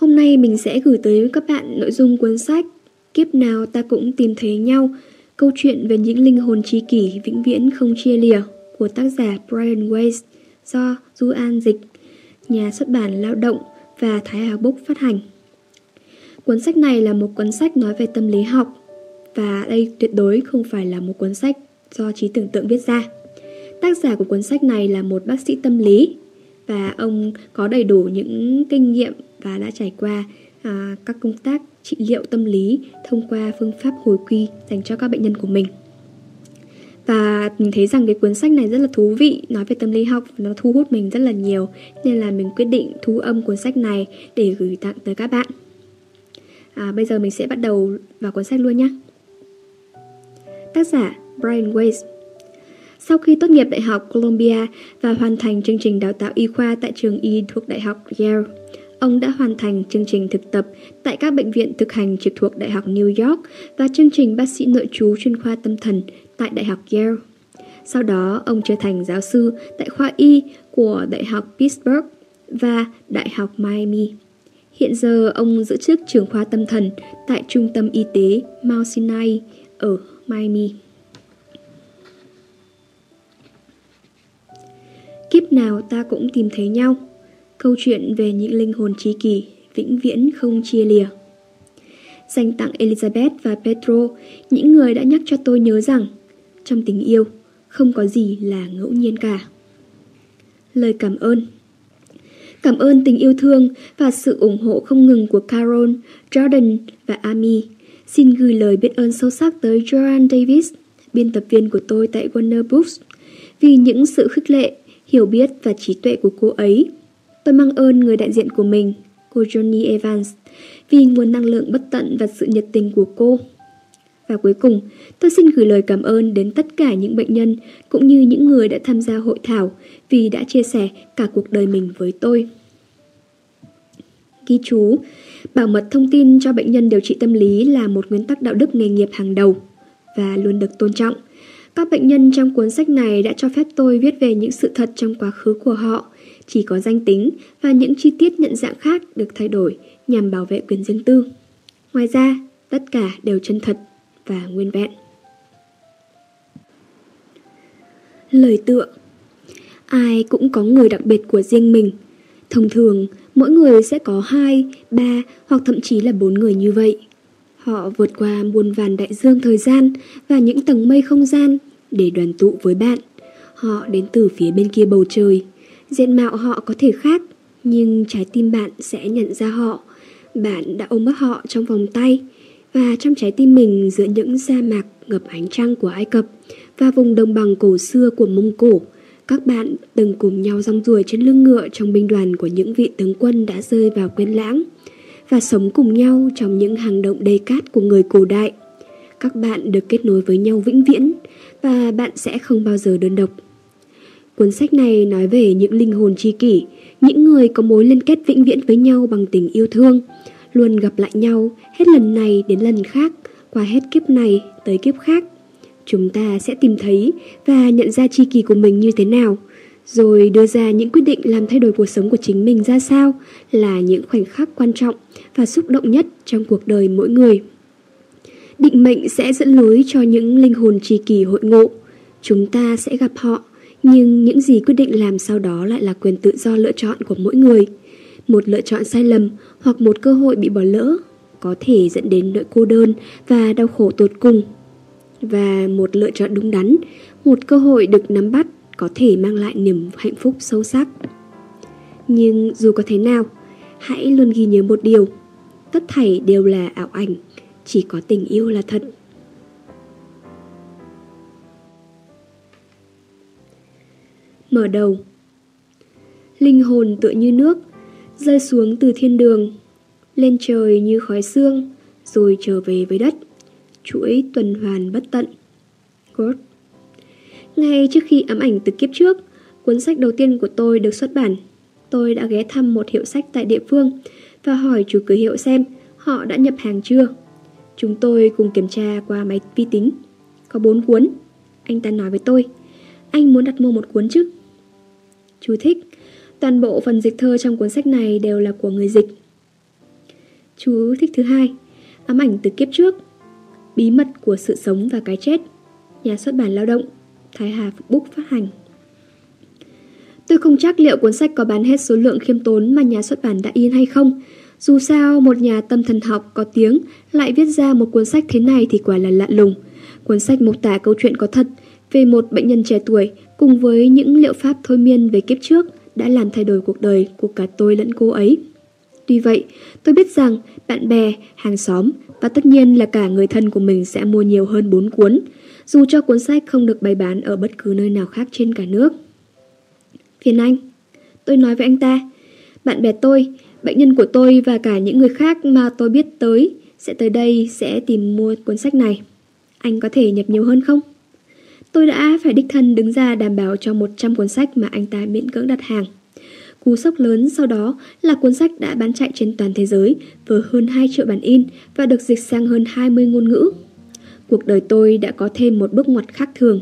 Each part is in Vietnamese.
Hôm nay mình sẽ gửi tới các bạn nội dung cuốn sách Kiếp nào ta cũng tìm thấy nhau Câu chuyện về những linh hồn tri kỷ vĩnh viễn không chia lìa của tác giả Brian Weiss do Du An dịch, nhà xuất bản Lao động và Thái Hà Book phát hành. Cuốn sách này là một cuốn sách nói về tâm lý học và đây tuyệt đối không phải là một cuốn sách do trí tưởng tượng viết ra. Tác giả của cuốn sách này là một bác sĩ tâm lý và ông có đầy đủ những kinh nghiệm và đã trải qua à, các công tác trị liệu tâm lý thông qua phương pháp hồi quy dành cho các bệnh nhân của mình. Và mình thấy rằng cái cuốn sách này rất là thú vị, nói về tâm lý học, nó thu hút mình rất là nhiều, nên là mình quyết định thu âm cuốn sách này để gửi tặng tới các bạn. À, bây giờ mình sẽ bắt đầu vào cuốn sách luôn nhé. Tác giả Brian Weiss Sau khi tốt nghiệp Đại học Columbia và hoàn thành chương trình đào tạo y khoa tại trường y thuộc Đại học Yale, ông đã hoàn thành chương trình thực tập tại các bệnh viện thực hành trực thuộc Đại học New York và chương trình bác sĩ nội trú chuyên khoa tâm thần tại Đại học Yale. Sau đó, ông trở thành giáo sư tại khoa y của Đại học Pittsburgh và Đại học Miami. Hiện giờ, ông giữ chức trưởng khoa tâm thần tại Trung tâm Y tế Mount Sinai ở Miami. Kiếp nào ta cũng tìm thấy nhau Câu chuyện về những linh hồn trí kỳ Vĩnh viễn không chia lìa Dành tặng Elizabeth và Petro Những người đã nhắc cho tôi nhớ rằng Trong tình yêu Không có gì là ngẫu nhiên cả Lời cảm ơn Cảm ơn tình yêu thương và sự ủng hộ không ngừng của Carol, Jordan và Amy. Xin gửi lời biết ơn sâu sắc tới Joanne Davis, biên tập viên của tôi tại Warner Books, vì những sự khích lệ, hiểu biết và trí tuệ của cô ấy. Tôi mang ơn người đại diện của mình, cô Johnny Evans, vì nguồn năng lượng bất tận và sự nhiệt tình của cô. Và cuối cùng, tôi xin gửi lời cảm ơn đến tất cả những bệnh nhân cũng như những người đã tham gia hội thảo vì đã chia sẻ cả cuộc đời mình với tôi. Ghi chú, bảo mật thông tin cho bệnh nhân điều trị tâm lý là một nguyên tắc đạo đức nghề nghiệp hàng đầu và luôn được tôn trọng. Các bệnh nhân trong cuốn sách này đã cho phép tôi viết về những sự thật trong quá khứ của họ, chỉ có danh tính và những chi tiết nhận dạng khác được thay đổi nhằm bảo vệ quyền riêng tư. Ngoài ra, tất cả đều chân thật và nguyên vẹn. Lời tựa Ai cũng có người đặc biệt của riêng mình. Thông thường, mỗi người sẽ có hai, ba hoặc thậm chí là bốn người như vậy. Họ vượt qua muôn vàn đại dương thời gian và những tầng mây không gian để đoàn tụ với bạn. Họ đến từ phía bên kia bầu trời. Diện mạo họ có thể khác, nhưng trái tim bạn sẽ nhận ra họ. Bạn đã ôm bắt họ trong vòng tay và trong trái tim mình giữa những sa mạc ngập ánh trăng của Ai Cập và vùng đồng bằng cổ xưa của Mông Cổ, các bạn từng cùng nhau rong ruổi trên lưng ngựa trong binh đoàn của những vị tướng quân đã rơi vào quên lãng và sống cùng nhau trong những hang động đầy cát của người cổ đại. Các bạn được kết nối với nhau vĩnh viễn và bạn sẽ không bao giờ đơn độc. Cuốn sách này nói về những linh hồn tri kỷ, những người có mối liên kết vĩnh viễn với nhau bằng tình yêu thương, luôn gặp lại nhau hết lần này đến lần khác, qua hết kiếp này tới kiếp khác. Chúng ta sẽ tìm thấy và nhận ra tri kỷ của mình như thế nào, rồi đưa ra những quyết định làm thay đổi cuộc sống của chính mình ra sao là những khoảnh khắc quan trọng và xúc động nhất trong cuộc đời mỗi người. Định mệnh sẽ dẫn lối cho những linh hồn tri kỷ hội ngộ. Chúng ta sẽ gặp họ, nhưng những gì quyết định làm sau đó lại là quyền tự do lựa chọn của mỗi người. Một lựa chọn sai lầm hoặc một cơ hội bị bỏ lỡ có thể dẫn đến nỗi cô đơn và đau khổ tột cùng. Và một lựa chọn đúng đắn, một cơ hội được nắm bắt có thể mang lại niềm hạnh phúc sâu sắc. Nhưng dù có thế nào, hãy luôn ghi nhớ một điều, tất thảy đều là ảo ảnh, chỉ có tình yêu là thật. Mở đầu Linh hồn tựa như nước, rơi xuống từ thiên đường, lên trời như khói xương, rồi trở về với đất. Chuỗi tuần hoàn bất tận. God. Ngay trước khi ám ảnh từ kiếp trước, cuốn sách đầu tiên của tôi được xuất bản. Tôi đã ghé thăm một hiệu sách tại địa phương và hỏi chủ cửa hiệu xem họ đã nhập hàng chưa. Chúng tôi cùng kiểm tra qua máy vi tính. Có bốn cuốn. Anh ta nói với tôi, anh muốn đặt mua một cuốn chứ? Chú thích, toàn bộ phần dịch thơ trong cuốn sách này đều là của người dịch. Chú thích thứ hai, ám ảnh từ kiếp trước, bí mật của sự sống và cái chết, nhà xuất bản lao động, Thái Hà Book phát hành. Tôi không chắc liệu cuốn sách có bán hết số lượng khiêm tốn mà nhà xuất bản đã in hay không. Dù sao, một nhà tâm thần học có tiếng lại viết ra một cuốn sách thế này thì quả là lạ lùng. Cuốn sách mô tả câu chuyện có thật về một bệnh nhân trẻ tuổi cùng với những liệu pháp thôi miên về kiếp trước đã làm thay đổi cuộc đời của cả tôi lẫn cô ấy. Tuy vậy, tôi biết rằng bạn bè, hàng xóm và tất nhiên là cả người thân của mình sẽ mua nhiều hơn 4 cuốn, dù cho cuốn sách không được bày bán ở bất cứ nơi nào khác trên cả nước. Phiền anh, tôi nói với anh ta, bạn bè tôi, bệnh nhân của tôi và cả những người khác mà tôi biết tới sẽ tới đây sẽ tìm mua cuốn sách này. Anh có thể nhập nhiều hơn không? Tôi đã phải đích thân đứng ra đảm bảo cho 100 cuốn sách mà anh ta miễn cưỡng đặt hàng. Cú sốc lớn sau đó là cuốn sách đã bán chạy trên toàn thế giới với hơn 2 triệu bản in và được dịch sang hơn 20 ngôn ngữ. Cuộc đời tôi đã có thêm một bước ngoặt khác thường.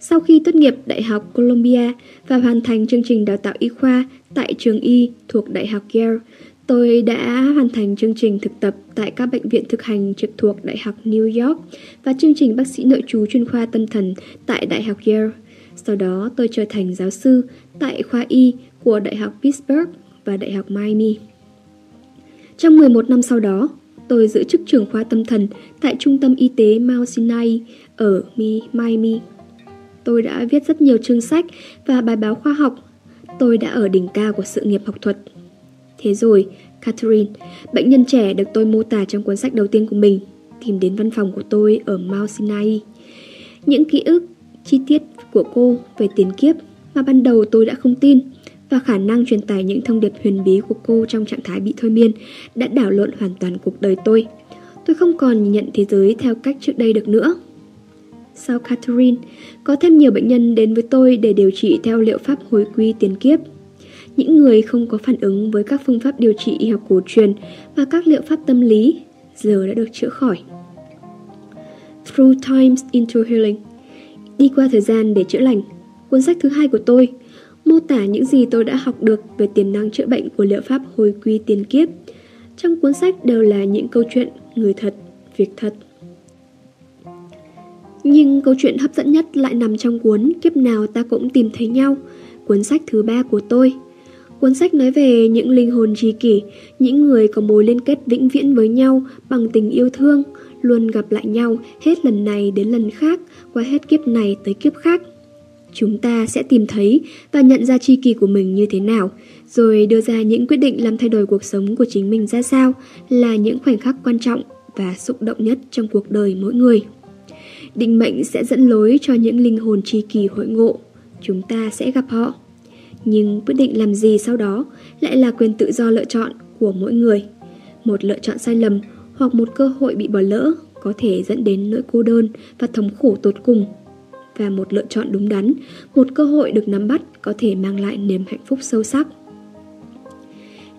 Sau khi tốt nghiệp Đại học Columbia và hoàn thành chương trình đào tạo y khoa tại trường y thuộc Đại học Yale, tôi đã hoàn thành chương trình thực tập tại các bệnh viện thực hành trực thuộc Đại học New York và chương trình bác sĩ nội trú chuyên khoa tâm thần tại Đại học Yale. Sau đó tôi trở thành giáo sư tại khoa y của Đại học Pittsburgh và Đại học Miami. Trong 11 năm sau đó, tôi giữ chức trưởng khoa tâm thần tại Trung tâm Y tế Mount Sinai ở Miami. Tôi đã viết rất nhiều chương sách và bài báo khoa học. Tôi đã ở đỉnh cao của sự nghiệp học thuật. Thế rồi, Catherine, bệnh nhân trẻ được tôi mô tả trong cuốn sách đầu tiên của mình, tìm đến văn phòng của tôi ở Mount Sinai. Những ký ức, chi tiết của cô về tiền kiếp mà ban đầu tôi đã không tin và khả năng truyền tải những thông điệp huyền bí của cô trong trạng thái bị thôi miên đã đảo lộn hoàn toàn cuộc đời tôi. Tôi không còn nhìn nhận thế giới theo cách trước đây được nữa. Sau Catherine, có thêm nhiều bệnh nhân đến với tôi để điều trị theo liệu pháp hồi quy tiền kiếp. Những người không có phản ứng với các phương pháp điều trị y học cổ truyền và các liệu pháp tâm lý giờ đã được chữa khỏi. Through Times into Healing Đi qua thời gian để chữa lành Cuốn sách thứ hai của tôi mô tả những gì tôi đã học được về tiềm năng chữa bệnh của liệu pháp hồi quy tiền kiếp. Trong cuốn sách đều là những câu chuyện người thật, việc thật. Nhưng câu chuyện hấp dẫn nhất lại nằm trong cuốn Kiếp nào ta cũng tìm thấy nhau, cuốn sách thứ ba của tôi. Cuốn sách nói về những linh hồn tri kỷ, những người có mối liên kết vĩnh viễn với nhau bằng tình yêu thương, luôn gặp lại nhau hết lần này đến lần khác, qua hết kiếp này tới kiếp khác. Chúng ta sẽ tìm thấy và nhận ra tri kỳ của mình như thế nào, rồi đưa ra những quyết định làm thay đổi cuộc sống của chính mình ra sao là những khoảnh khắc quan trọng và xúc động nhất trong cuộc đời mỗi người. Định mệnh sẽ dẫn lối cho những linh hồn tri kỳ hội ngộ, chúng ta sẽ gặp họ. Nhưng quyết định làm gì sau đó lại là quyền tự do lựa chọn của mỗi người. Một lựa chọn sai lầm hoặc một cơ hội bị bỏ lỡ có thể dẫn đến nỗi cô đơn và thống khổ tột cùng và một lựa chọn đúng đắn, một cơ hội được nắm bắt có thể mang lại niềm hạnh phúc sâu sắc.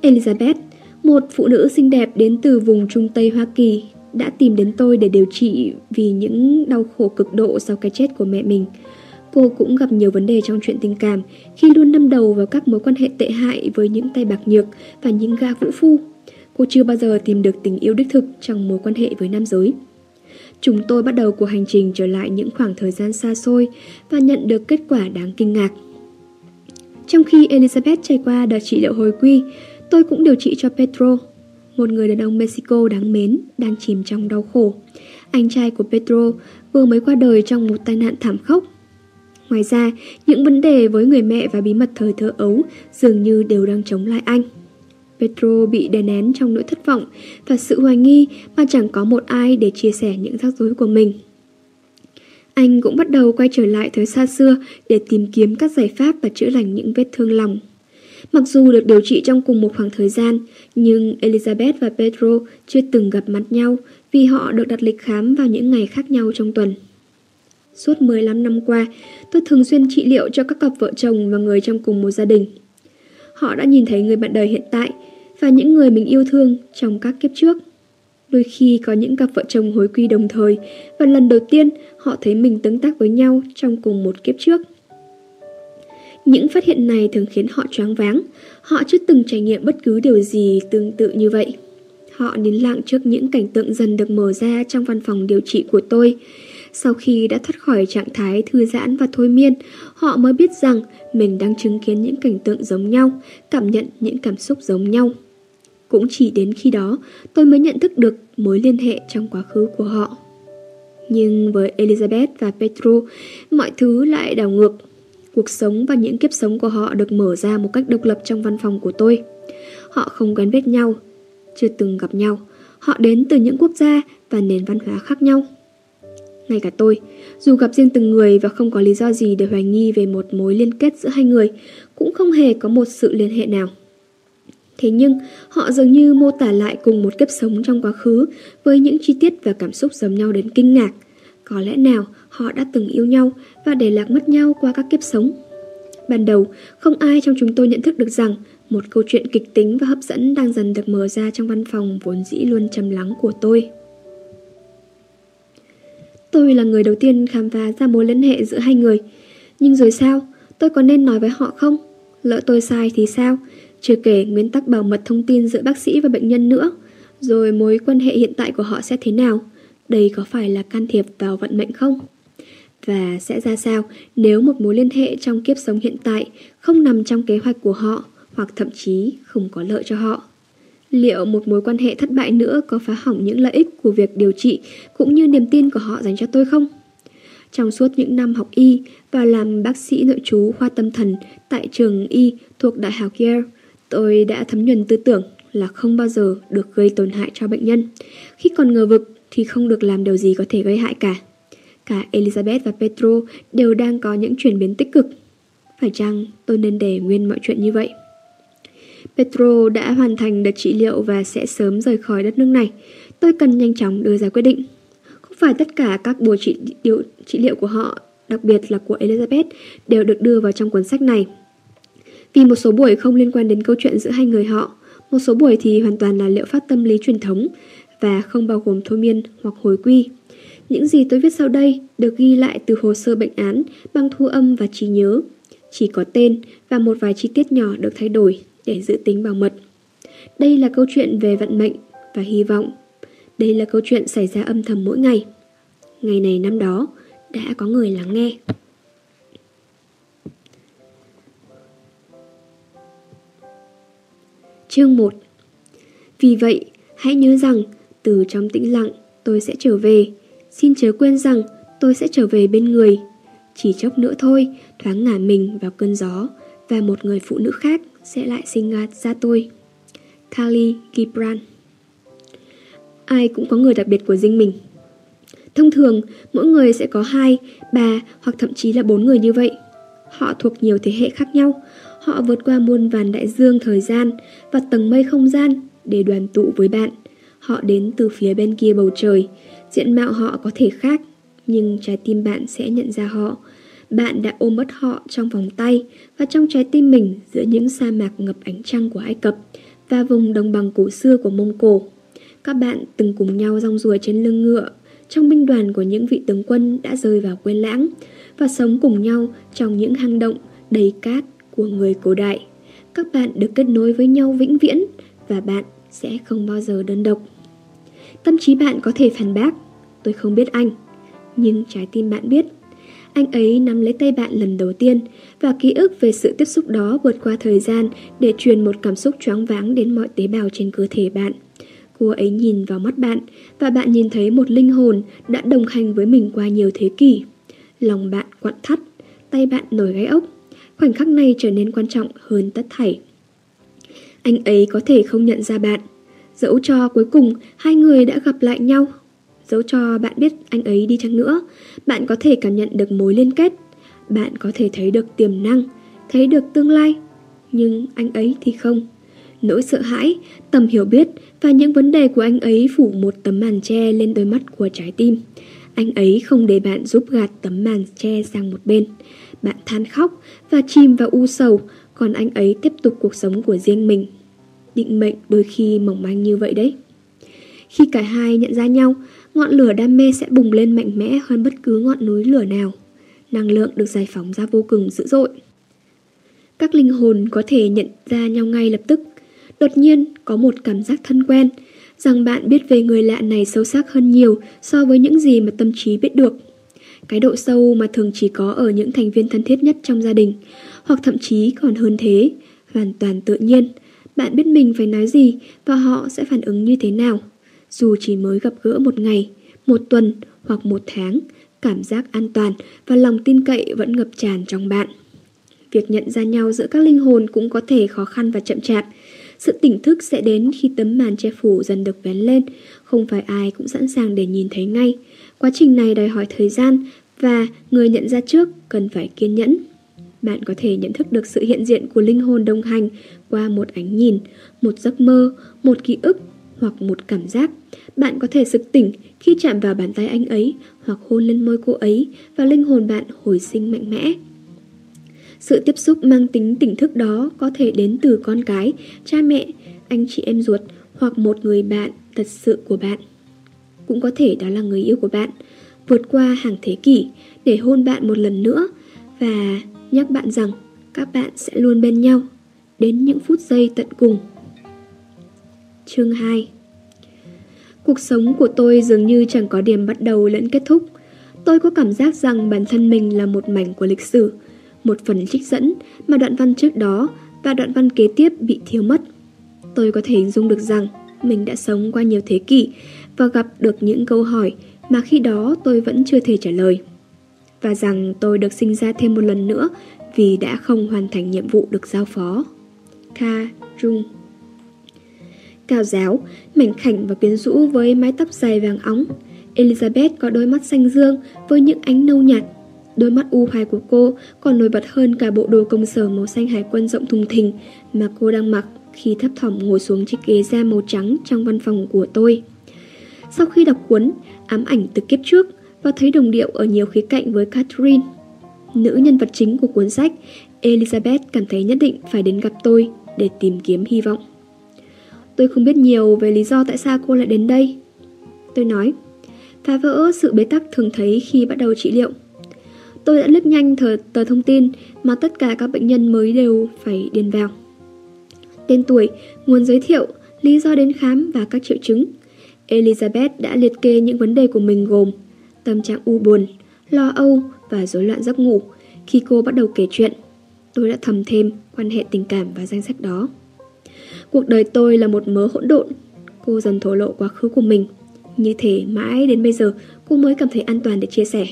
Elizabeth, một phụ nữ xinh đẹp đến từ vùng Trung Tây Hoa Kỳ, đã tìm đến tôi để điều trị vì những đau khổ cực độ sau cái chết của mẹ mình. Cô cũng gặp nhiều vấn đề trong chuyện tình cảm khi luôn đâm đầu vào các mối quan hệ tệ hại với những tay bạc nhược và những gã vũ phu. Cô chưa bao giờ tìm được tình yêu đích thực trong mối quan hệ với nam giới. Chúng tôi bắt đầu cuộc hành trình trở lại những khoảng thời gian xa xôi và nhận được kết quả đáng kinh ngạc. Trong khi Elizabeth trải qua đợt trị liệu hồi quy, tôi cũng điều trị cho Pedro, một người đàn ông Mexico đáng mến, đang chìm trong đau khổ. Anh trai của Pedro vừa mới qua đời trong một tai nạn thảm khốc. Ngoài ra, những vấn đề với người mẹ và bí mật thời thơ ấu dường như đều đang chống lại anh. Petro bị đè nén trong nỗi thất vọng và sự hoài nghi mà chẳng có một ai để chia sẻ những rắc rối của mình. Anh cũng bắt đầu quay trở lại thời xa xưa để tìm kiếm các giải pháp và chữa lành những vết thương lòng. Mặc dù được điều trị trong cùng một khoảng thời gian, nhưng Elizabeth và Pedro chưa từng gặp mặt nhau vì họ được đặt lịch khám vào những ngày khác nhau trong tuần. Suốt 15 năm qua, tôi thường xuyên trị liệu cho các cặp vợ chồng và người trong cùng một gia đình. Họ đã nhìn thấy người bạn đời hiện tại và những người mình yêu thương trong các kiếp trước. Đôi khi có những cặp vợ chồng hối quy đồng thời và lần đầu tiên họ thấy mình tương tác với nhau trong cùng một kiếp trước. Những phát hiện này thường khiến họ choáng váng, họ chưa từng trải nghiệm bất cứ điều gì tương tự như vậy. Họ nín lặng trước những cảnh tượng dần được mở ra trong văn phòng điều trị của tôi. Sau khi đã thoát khỏi trạng thái thư giãn và thôi miên, họ mới biết rằng mình đang chứng kiến những cảnh tượng giống nhau, cảm nhận những cảm xúc giống nhau. Cũng chỉ đến khi đó, tôi mới nhận thức được mối liên hệ trong quá khứ của họ. Nhưng với Elizabeth và Petro, mọi thứ lại đảo ngược. Cuộc sống và những kiếp sống của họ được mở ra một cách độc lập trong văn phòng của tôi. Họ không quen biết nhau, chưa từng gặp nhau. Họ đến từ những quốc gia và nền văn hóa khác nhau. Ngay cả tôi, dù gặp riêng từng người và không có lý do gì để hoài nghi về một mối liên kết giữa hai người, cũng không hề có một sự liên hệ nào. Thế nhưng, họ dường như mô tả lại cùng một kiếp sống trong quá khứ với những chi tiết và cảm xúc giống nhau đến kinh ngạc. Có lẽ nào họ đã từng yêu nhau và để lạc mất nhau qua các kiếp sống. Ban đầu, không ai trong chúng tôi nhận thức được rằng một câu chuyện kịch tính và hấp dẫn đang dần được mở ra trong văn phòng vốn dĩ luôn trầm lắng của tôi. Tôi là người đầu tiên khám phá ra mối liên hệ giữa hai người. Nhưng rồi sao? Tôi có nên nói với họ không? Lỡ tôi sai thì sao? Chưa kể nguyên tắc bảo mật thông tin giữa bác sĩ và bệnh nhân nữa. Rồi mối quan hệ hiện tại của họ sẽ thế nào? Đây có phải là can thiệp vào vận mệnh không? Và sẽ ra sao nếu một mối liên hệ trong kiếp sống hiện tại không nằm trong kế hoạch của họ hoặc thậm chí không có lợi cho họ? Liệu một mối quan hệ thất bại nữa có phá hỏng những lợi ích của việc điều trị cũng như niềm tin của họ dành cho tôi không? Trong suốt những năm học y và làm bác sĩ nội trú khoa tâm thần tại trường y thuộc Đại học Yale, tôi đã thấm nhuần tư tưởng là không bao giờ được gây tổn hại cho bệnh nhân. Khi còn ngờ vực thì không được làm điều gì có thể gây hại cả. Cả Elizabeth và Petro đều đang có những chuyển biến tích cực. Phải chăng tôi nên để nguyên mọi chuyện như vậy? Petro đã hoàn thành đợt trị liệu và sẽ sớm rời khỏi đất nước này. Tôi cần nhanh chóng đưa ra quyết định. Không phải tất cả các buổi trị, liệu, trị liệu của họ, đặc biệt là của Elizabeth, đều được đưa vào trong cuốn sách này. Vì một số buổi không liên quan đến câu chuyện giữa hai người họ, một số buổi thì hoàn toàn là liệu pháp tâm lý truyền thống và không bao gồm thôi miên hoặc hồi quy. Những gì tôi viết sau đây được ghi lại từ hồ sơ bệnh án bằng thu âm và trí nhớ. Chỉ có tên và một vài chi tiết nhỏ được thay đổi để giữ tính bảo mật. Đây là câu chuyện về vận mệnh và hy vọng. Đây là câu chuyện xảy ra âm thầm mỗi ngày. Ngày này năm đó đã có người lắng nghe. Chương 1 Vì vậy, hãy nhớ rằng từ trong tĩnh lặng tôi sẽ trở về. Xin chớ quên rằng tôi sẽ trở về bên người. Chỉ chốc nữa thôi, thoáng ngả mình vào cơn gió và một người phụ nữ khác sẽ lại sinh ra tôi. Kali Gibran Ai cũng có người đặc biệt của riêng mình. Thông thường, mỗi người sẽ có hai, ba hoặc thậm chí là bốn người như vậy. Họ thuộc nhiều thế hệ khác nhau. Họ vượt qua muôn vàn đại dương thời gian và tầng mây không gian để đoàn tụ với bạn. Họ đến từ phía bên kia bầu trời. Diện mạo họ có thể khác, nhưng trái tim bạn sẽ nhận ra họ bạn đã ôm mất họ trong vòng tay và trong trái tim mình giữa những sa mạc ngập ánh trăng của Ai Cập và vùng đồng bằng cổ xưa của Mông Cổ. Các bạn từng cùng nhau rong ruổi trên lưng ngựa trong binh đoàn của những vị tướng quân đã rơi vào quên lãng và sống cùng nhau trong những hang động đầy cát của người cổ đại. Các bạn được kết nối với nhau vĩnh viễn và bạn sẽ không bao giờ đơn độc. Tâm trí bạn có thể phản bác, tôi không biết anh, nhưng trái tim bạn biết anh ấy nắm lấy tay bạn lần đầu tiên và ký ức về sự tiếp xúc đó vượt qua thời gian để truyền một cảm xúc choáng váng đến mọi tế bào trên cơ thể bạn. Cô ấy nhìn vào mắt bạn và bạn nhìn thấy một linh hồn đã đồng hành với mình qua nhiều thế kỷ. Lòng bạn quặn thắt, tay bạn nổi gáy ốc. Khoảnh khắc này trở nên quan trọng hơn tất thảy. Anh ấy có thể không nhận ra bạn. Dẫu cho cuối cùng hai người đã gặp lại nhau Dẫu cho bạn biết anh ấy đi chăng nữa, bạn có thể cảm nhận được mối liên kết. Bạn có thể thấy được tiềm năng, thấy được tương lai. Nhưng anh ấy thì không. Nỗi sợ hãi, tầm hiểu biết và những vấn đề của anh ấy phủ một tấm màn che lên đôi mắt của trái tim. Anh ấy không để bạn giúp gạt tấm màn che sang một bên. Bạn than khóc và chìm vào u sầu, còn anh ấy tiếp tục cuộc sống của riêng mình. Định mệnh đôi khi mỏng manh như vậy đấy. Khi cả hai nhận ra nhau, ngọn lửa đam mê sẽ bùng lên mạnh mẽ hơn bất cứ ngọn núi lửa nào. Năng lượng được giải phóng ra vô cùng dữ dội. Các linh hồn có thể nhận ra nhau ngay lập tức. Đột nhiên có một cảm giác thân quen rằng bạn biết về người lạ này sâu sắc hơn nhiều so với những gì mà tâm trí biết được. Cái độ sâu mà thường chỉ có ở những thành viên thân thiết nhất trong gia đình, hoặc thậm chí còn hơn thế, hoàn toàn tự nhiên. Bạn biết mình phải nói gì và họ sẽ phản ứng như thế nào. Dù chỉ mới gặp gỡ một ngày, một tuần hoặc một tháng, cảm giác an toàn và lòng tin cậy vẫn ngập tràn trong bạn. Việc nhận ra nhau giữa các linh hồn cũng có thể khó khăn và chậm chạp. Sự tỉnh thức sẽ đến khi tấm màn che phủ dần được vén lên, không phải ai cũng sẵn sàng để nhìn thấy ngay. Quá trình này đòi hỏi thời gian và người nhận ra trước cần phải kiên nhẫn. Bạn có thể nhận thức được sự hiện diện của linh hồn đồng hành qua một ánh nhìn, một giấc mơ, một ký ức hoặc một cảm giác. Bạn có thể sực tỉnh khi chạm vào bàn tay anh ấy hoặc hôn lên môi cô ấy và linh hồn bạn hồi sinh mạnh mẽ. Sự tiếp xúc mang tính tỉnh thức đó có thể đến từ con cái, cha mẹ, anh chị em ruột hoặc một người bạn thật sự của bạn. Cũng có thể đó là người yêu của bạn, vượt qua hàng thế kỷ để hôn bạn một lần nữa và nhắc bạn rằng các bạn sẽ luôn bên nhau đến những phút giây tận cùng. Chương 2 Cuộc sống của tôi dường như chẳng có điểm bắt đầu lẫn kết thúc. Tôi có cảm giác rằng bản thân mình là một mảnh của lịch sử, một phần trích dẫn mà đoạn văn trước đó và đoạn văn kế tiếp bị thiếu mất. Tôi có thể hình dung được rằng mình đã sống qua nhiều thế kỷ và gặp được những câu hỏi mà khi đó tôi vẫn chưa thể trả lời. Và rằng tôi được sinh ra thêm một lần nữa vì đã không hoàn thành nhiệm vụ được giao phó. Kha Jung Cao giáo, mảnh khảnh và quyến rũ với mái tóc dài vàng óng. Elizabeth có đôi mắt xanh dương với những ánh nâu nhạt. Đôi mắt u hoài của cô còn nổi bật hơn cả bộ đồ công sở màu xanh hải quân rộng thùng thình mà cô đang mặc khi thấp thỏm ngồi xuống chiếc ghế da màu trắng trong văn phòng của tôi. Sau khi đọc cuốn Ám ảnh từ kiếp trước và thấy đồng điệu ở nhiều khía cạnh với Catherine, nữ nhân vật chính của cuốn sách, Elizabeth cảm thấy nhất định phải đến gặp tôi để tìm kiếm hy vọng. Tôi không biết nhiều về lý do tại sao cô lại đến đây. Tôi nói, phá vỡ sự bế tắc thường thấy khi bắt đầu trị liệu. Tôi đã lướt nhanh tờ, tờ thông tin mà tất cả các bệnh nhân mới đều phải điền vào. Tên tuổi, nguồn giới thiệu, lý do đến khám và các triệu chứng. Elizabeth đã liệt kê những vấn đề của mình gồm tâm trạng u buồn, lo âu và rối loạn giấc ngủ. Khi cô bắt đầu kể chuyện, tôi đã thầm thêm quan hệ tình cảm vào danh sách đó. Cuộc đời tôi là một mớ hỗn độn. Cô dần thổ lộ quá khứ của mình. Như thế mãi đến bây giờ cô mới cảm thấy an toàn để chia sẻ.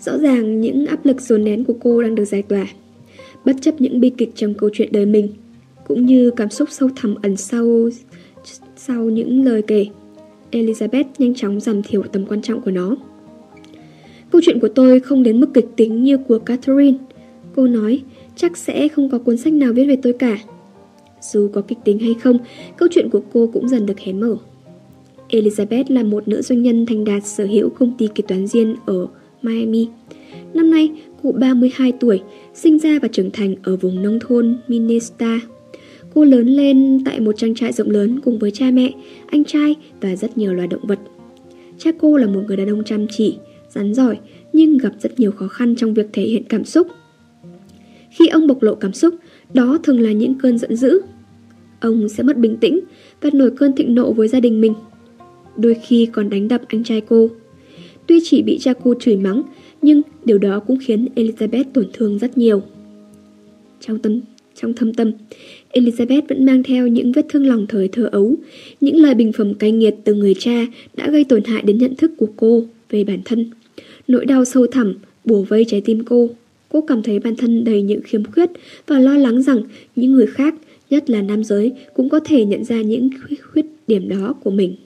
Rõ ràng những áp lực dồn nén của cô đang được giải tỏa. Bất chấp những bi kịch trong câu chuyện đời mình, cũng như cảm xúc sâu thẳm ẩn sâu sau những lời kể. Elizabeth nhanh chóng giảm thiểu tầm quan trọng của nó. Câu chuyện của tôi không đến mức kịch tính như của Catherine. Cô nói, chắc sẽ không có cuốn sách nào viết về tôi cả. Dù có kịch tính hay không, câu chuyện của cô cũng dần được hé mở. Elizabeth là một nữ doanh nhân thành đạt sở hữu công ty kế toán riêng ở Miami. Năm nay, cụ 32 tuổi, sinh ra và trưởng thành ở vùng nông thôn Minnesota. Cô lớn lên tại một trang trại rộng lớn cùng với cha mẹ, anh trai và rất nhiều loài động vật. Cha cô là một người đàn ông chăm chỉ, rắn giỏi nhưng gặp rất nhiều khó khăn trong việc thể hiện cảm xúc. Khi ông bộc lộ cảm xúc, đó thường là những cơn giận dữ. Ông sẽ mất bình tĩnh và nổi cơn thịnh nộ với gia đình mình. Đôi khi còn đánh đập anh trai cô. Tuy chỉ bị cha cô chửi mắng, nhưng điều đó cũng khiến Elizabeth tổn thương rất nhiều. Trong tâm trong thâm tâm, Elizabeth vẫn mang theo những vết thương lòng thời thơ ấu, những lời bình phẩm cay nghiệt từ người cha đã gây tổn hại đến nhận thức của cô về bản thân. Nỗi đau sâu thẳm bùa vây trái tim cô. Cô cảm thấy bản thân đầy những khiếm khuyết và lo lắng rằng những người khác, nhất là nam giới, cũng có thể nhận ra những khuyết điểm đó của mình.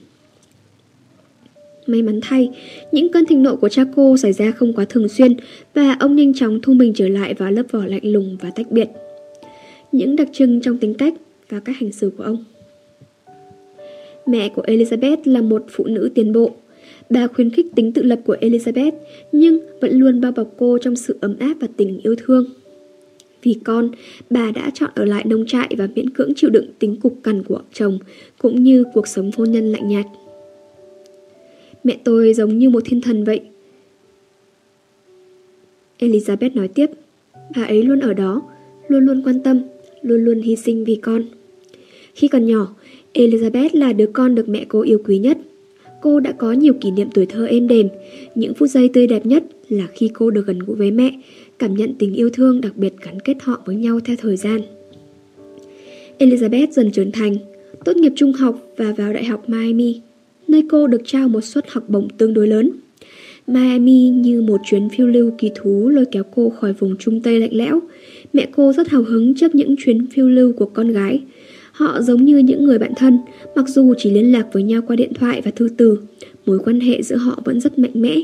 May mắn thay, những cơn thịnh nộ của cha cô xảy ra không quá thường xuyên và ông nhanh chóng thu mình trở lại vào lớp vỏ lạnh lùng và tách biệt. Những đặc trưng trong tính cách và cách hành xử của ông. Mẹ của Elizabeth là một phụ nữ tiến bộ. Bà khuyến khích tính tự lập của Elizabeth nhưng vẫn luôn bao bọc cô trong sự ấm áp và tình yêu thương. Vì con, bà đã chọn ở lại nông trại và miễn cưỡng chịu đựng tính cục cằn của chồng cũng như cuộc sống hôn nhân lạnh nhạt. Mẹ tôi giống như một thiên thần vậy. Elizabeth nói tiếp, bà ấy luôn ở đó, luôn luôn quan tâm, luôn luôn hy sinh vì con. Khi còn nhỏ, Elizabeth là đứa con được mẹ cô yêu quý nhất. Cô đã có nhiều kỷ niệm tuổi thơ êm đềm. Những phút giây tươi đẹp nhất là khi cô được gần gũi với mẹ, cảm nhận tình yêu thương đặc biệt gắn kết họ với nhau theo thời gian. Elizabeth dần trưởng thành, tốt nghiệp trung học và vào Đại học Miami, nơi cô được trao một suất học bổng tương đối lớn. Miami như một chuyến phiêu lưu kỳ thú lôi kéo cô khỏi vùng Trung Tây lạnh lẽo. Mẹ cô rất hào hứng trước những chuyến phiêu lưu của con gái. Họ giống như những người bạn thân, mặc dù chỉ liên lạc với nhau qua điện thoại và thư từ, mối quan hệ giữa họ vẫn rất mạnh mẽ.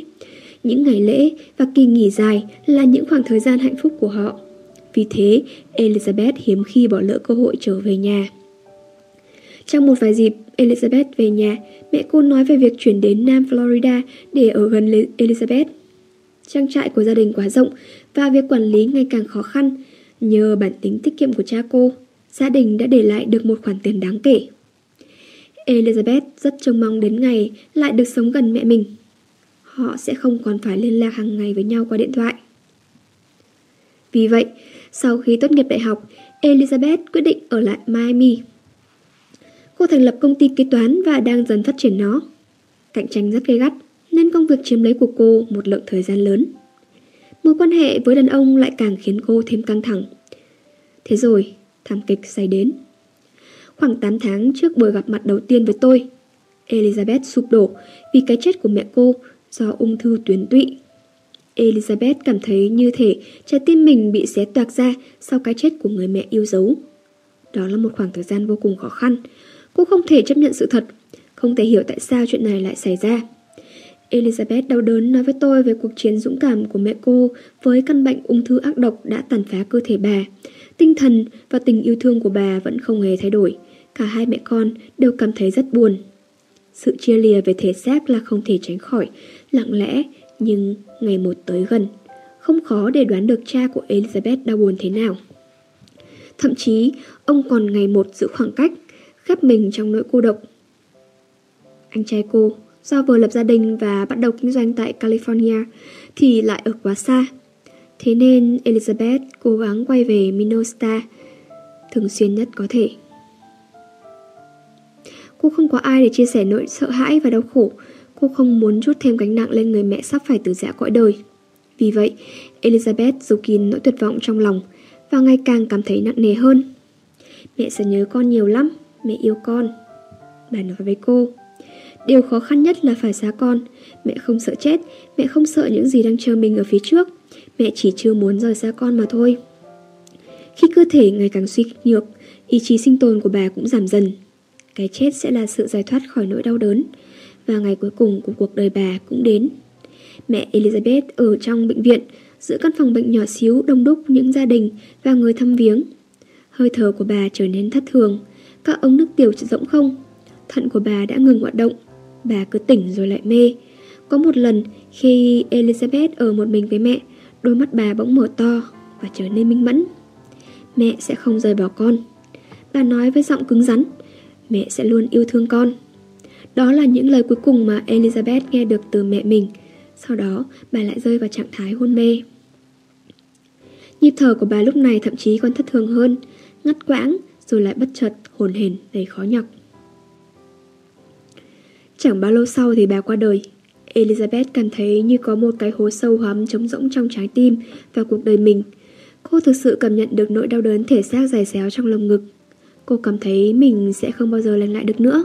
Những ngày lễ và kỳ nghỉ dài là những khoảng thời gian hạnh phúc của họ. Vì thế, Elizabeth hiếm khi bỏ lỡ cơ hội trở về nhà. Trong một vài dịp, Elizabeth về nhà, mẹ cô nói về việc chuyển đến Nam Florida để ở gần Elizabeth. Trang trại của gia đình quá rộng và việc quản lý ngày càng khó khăn. Nhờ bản tính tiết kiệm của cha cô, gia đình đã để lại được một khoản tiền đáng kể. Elizabeth rất trông mong đến ngày lại được sống gần mẹ mình. Họ sẽ không còn phải liên lạc hàng ngày với nhau qua điện thoại. Vì vậy, sau khi tốt nghiệp đại học, Elizabeth quyết định ở lại Miami. Cô thành lập công ty kế toán và đang dần phát triển nó. Cạnh tranh rất gay gắt, nên công việc chiếm lấy của cô một lượng thời gian lớn. Mối quan hệ với đàn ông lại càng khiến cô thêm căng thẳng. Thế rồi, thảm kịch xảy đến. Khoảng 8 tháng trước buổi gặp mặt đầu tiên với tôi, Elizabeth sụp đổ vì cái chết của mẹ cô do ung thư tuyến tụy. Elizabeth cảm thấy như thể trái tim mình bị xé toạc ra sau cái chết của người mẹ yêu dấu. Đó là một khoảng thời gian vô cùng khó khăn. Cô không thể chấp nhận sự thật, không thể hiểu tại sao chuyện này lại xảy ra. Elizabeth đau đớn nói với tôi về cuộc chiến dũng cảm của mẹ cô với căn bệnh ung thư ác độc đã tàn phá cơ thể bà. Tinh thần và tình yêu thương của bà vẫn không hề thay đổi. Cả hai mẹ con đều cảm thấy rất buồn. Sự chia lìa về thể xác là không thể tránh khỏi, lặng lẽ nhưng ngày một tới gần. Không khó để đoán được cha của Elizabeth đau buồn thế nào. Thậm chí, ông còn ngày một giữ khoảng cách, khép mình trong nỗi cô độc. Anh trai cô, do vừa lập gia đình và bắt đầu kinh doanh tại California, thì lại ở quá xa. Thế nên Elizabeth cố gắng quay về Minosta thường xuyên nhất có thể. Cô không có ai để chia sẻ nỗi sợ hãi và đau khổ. Cô không muốn chút thêm gánh nặng lên người mẹ sắp phải từ giã cõi đời. Vì vậy, Elizabeth giấu kín nỗi tuyệt vọng trong lòng và ngày càng cảm thấy nặng nề hơn. Mẹ sẽ nhớ con nhiều lắm, mẹ yêu con. Bà nói với cô. Điều khó khăn nhất là phải xa con. Mẹ không sợ chết, mẹ không sợ những gì đang chờ mình ở phía trước. Mẹ chỉ chưa muốn rời xa con mà thôi. Khi cơ thể ngày càng suy nhược, ý chí sinh tồn của bà cũng giảm dần. Cái chết sẽ là sự giải thoát khỏi nỗi đau đớn. Và ngày cuối cùng của cuộc đời bà cũng đến. Mẹ Elizabeth ở trong bệnh viện, giữa căn phòng bệnh nhỏ xíu đông đúc những gia đình và người thăm viếng. Hơi thở của bà trở nên thất thường, các ống nước tiểu rỗng không. Thận của bà đã ngừng hoạt động, bà cứ tỉnh rồi lại mê. Có một lần khi Elizabeth ở một mình với mẹ, đôi mắt bà bỗng mở to và trở nên minh mẫn. Mẹ sẽ không rời bỏ con. Bà nói với giọng cứng rắn, mẹ sẽ luôn yêu thương con. Đó là những lời cuối cùng mà Elizabeth nghe được từ mẹ mình. Sau đó, bà lại rơi vào trạng thái hôn mê. Nhịp thở của bà lúc này thậm chí còn thất thường hơn, ngắt quãng rồi lại bất chợt hồn hển đầy khó nhọc. Chẳng bao lâu sau thì bà qua đời. Elizabeth cảm thấy như có một cái hố sâu hắm trống rỗng trong trái tim và cuộc đời mình. Cô thực sự cảm nhận được nỗi đau đớn thể xác dài xéo trong lồng ngực. Cô cảm thấy mình sẽ không bao giờ lành lại được nữa.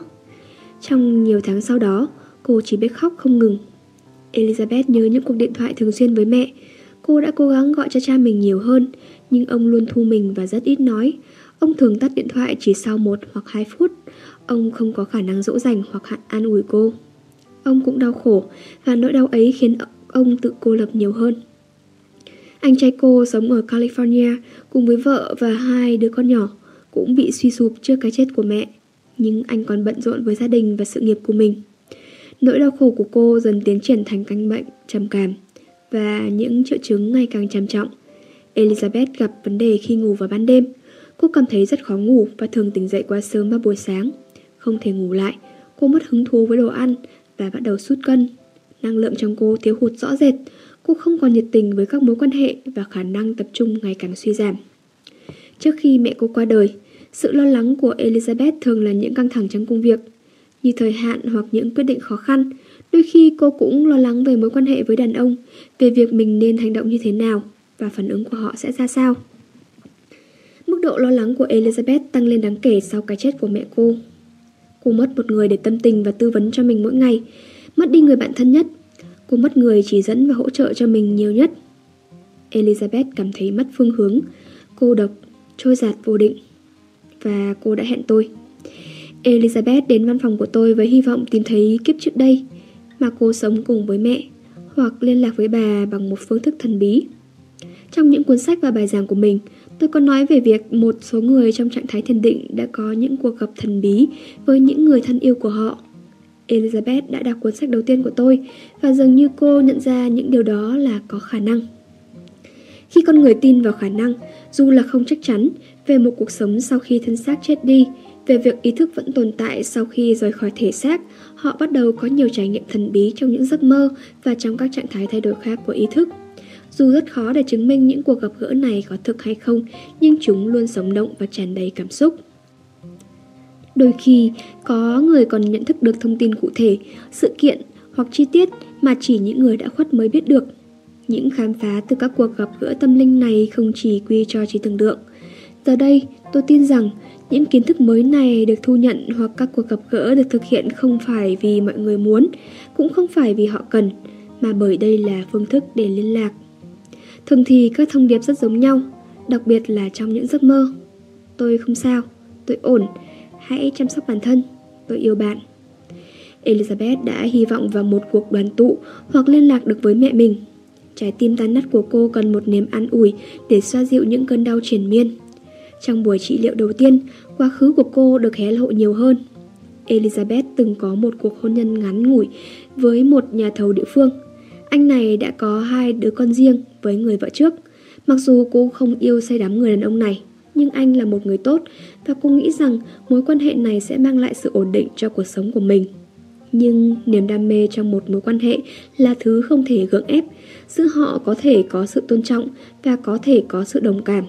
Trong nhiều tháng sau đó, cô chỉ biết khóc không ngừng. Elizabeth nhớ những cuộc điện thoại thường xuyên với mẹ. Cô đã cố gắng gọi cho cha mình nhiều hơn, nhưng ông luôn thu mình và rất ít nói. Ông thường tắt điện thoại chỉ sau một hoặc hai phút. Ông không có khả năng dỗ dành hoặc hạn an ủi cô. Ông cũng đau khổ và nỗi đau ấy khiến ông tự cô lập nhiều hơn. Anh trai cô sống ở California cùng với vợ và hai đứa con nhỏ cũng bị suy sụp trước cái chết của mẹ. Nhưng anh còn bận rộn với gia đình và sự nghiệp của mình. Nỗi đau khổ của cô dần tiến triển thành căn bệnh trầm cảm và những triệu chứng ngày càng trầm trọng. Elizabeth gặp vấn đề khi ngủ vào ban đêm. Cô cảm thấy rất khó ngủ và thường tỉnh dậy quá sớm vào buổi sáng. Không thể ngủ lại, cô mất hứng thú với đồ ăn và bắt đầu sút cân. Năng lượng trong cô thiếu hụt rõ rệt, cô không còn nhiệt tình với các mối quan hệ và khả năng tập trung ngày càng suy giảm. Trước khi mẹ cô qua đời, Sự lo lắng của Elizabeth thường là những căng thẳng trong công việc, như thời hạn hoặc những quyết định khó khăn. Đôi khi cô cũng lo lắng về mối quan hệ với đàn ông, về việc mình nên hành động như thế nào và phản ứng của họ sẽ ra sao. Mức độ lo lắng của Elizabeth tăng lên đáng kể sau cái chết của mẹ cô. Cô mất một người để tâm tình và tư vấn cho mình mỗi ngày, mất đi người bạn thân nhất. Cô mất người chỉ dẫn và hỗ trợ cho mình nhiều nhất. Elizabeth cảm thấy mất phương hướng, cô độc, trôi giạt vô định. Và cô đã hẹn tôi. Elizabeth đến văn phòng của tôi với hy vọng tìm thấy kiếp trước đây mà cô sống cùng với mẹ hoặc liên lạc với bà bằng một phương thức thần bí. Trong những cuốn sách và bài giảng của mình, tôi có nói về việc một số người trong trạng thái thiền định đã có những cuộc gặp thần bí với những người thân yêu của họ. Elizabeth đã đọc cuốn sách đầu tiên của tôi và dường như cô nhận ra những điều đó là có khả năng. Khi con người tin vào khả năng, dù là không chắc chắn, về một cuộc sống sau khi thân xác chết đi, về việc ý thức vẫn tồn tại sau khi rời khỏi thể xác, họ bắt đầu có nhiều trải nghiệm thần bí trong những giấc mơ và trong các trạng thái thay đổi khác của ý thức. Dù rất khó để chứng minh những cuộc gặp gỡ này có thực hay không, nhưng chúng luôn sống động và tràn đầy cảm xúc. Đôi khi, có người còn nhận thức được thông tin cụ thể, sự kiện hoặc chi tiết mà chỉ những người đã khuất mới biết được. Những khám phá từ các cuộc gặp gỡ tâm linh này không chỉ quy cho trí tưởng tượng. Giờ đây, tôi tin rằng những kiến thức mới này được thu nhận hoặc các cuộc gặp gỡ được thực hiện không phải vì mọi người muốn, cũng không phải vì họ cần, mà bởi đây là phương thức để liên lạc. Thường thì các thông điệp rất giống nhau, đặc biệt là trong những giấc mơ. Tôi không sao, tôi ổn, hãy chăm sóc bản thân, tôi yêu bạn. Elizabeth đã hy vọng vào một cuộc đoàn tụ hoặc liên lạc được với mẹ mình. Trái tim tan nát của cô cần một niềm an ủi để xoa dịu những cơn đau triền miên. Trong buổi trị liệu đầu tiên, quá khứ của cô được hé lộ nhiều hơn. Elizabeth từng có một cuộc hôn nhân ngắn ngủi với một nhà thầu địa phương. Anh này đã có hai đứa con riêng với người vợ trước. Mặc dù cô không yêu say đắm người đàn ông này, nhưng anh là một người tốt và cô nghĩ rằng mối quan hệ này sẽ mang lại sự ổn định cho cuộc sống của mình. Nhưng niềm đam mê trong một mối quan hệ là thứ không thể gượng ép, giữa họ có thể có sự tôn trọng và có thể có sự đồng cảm.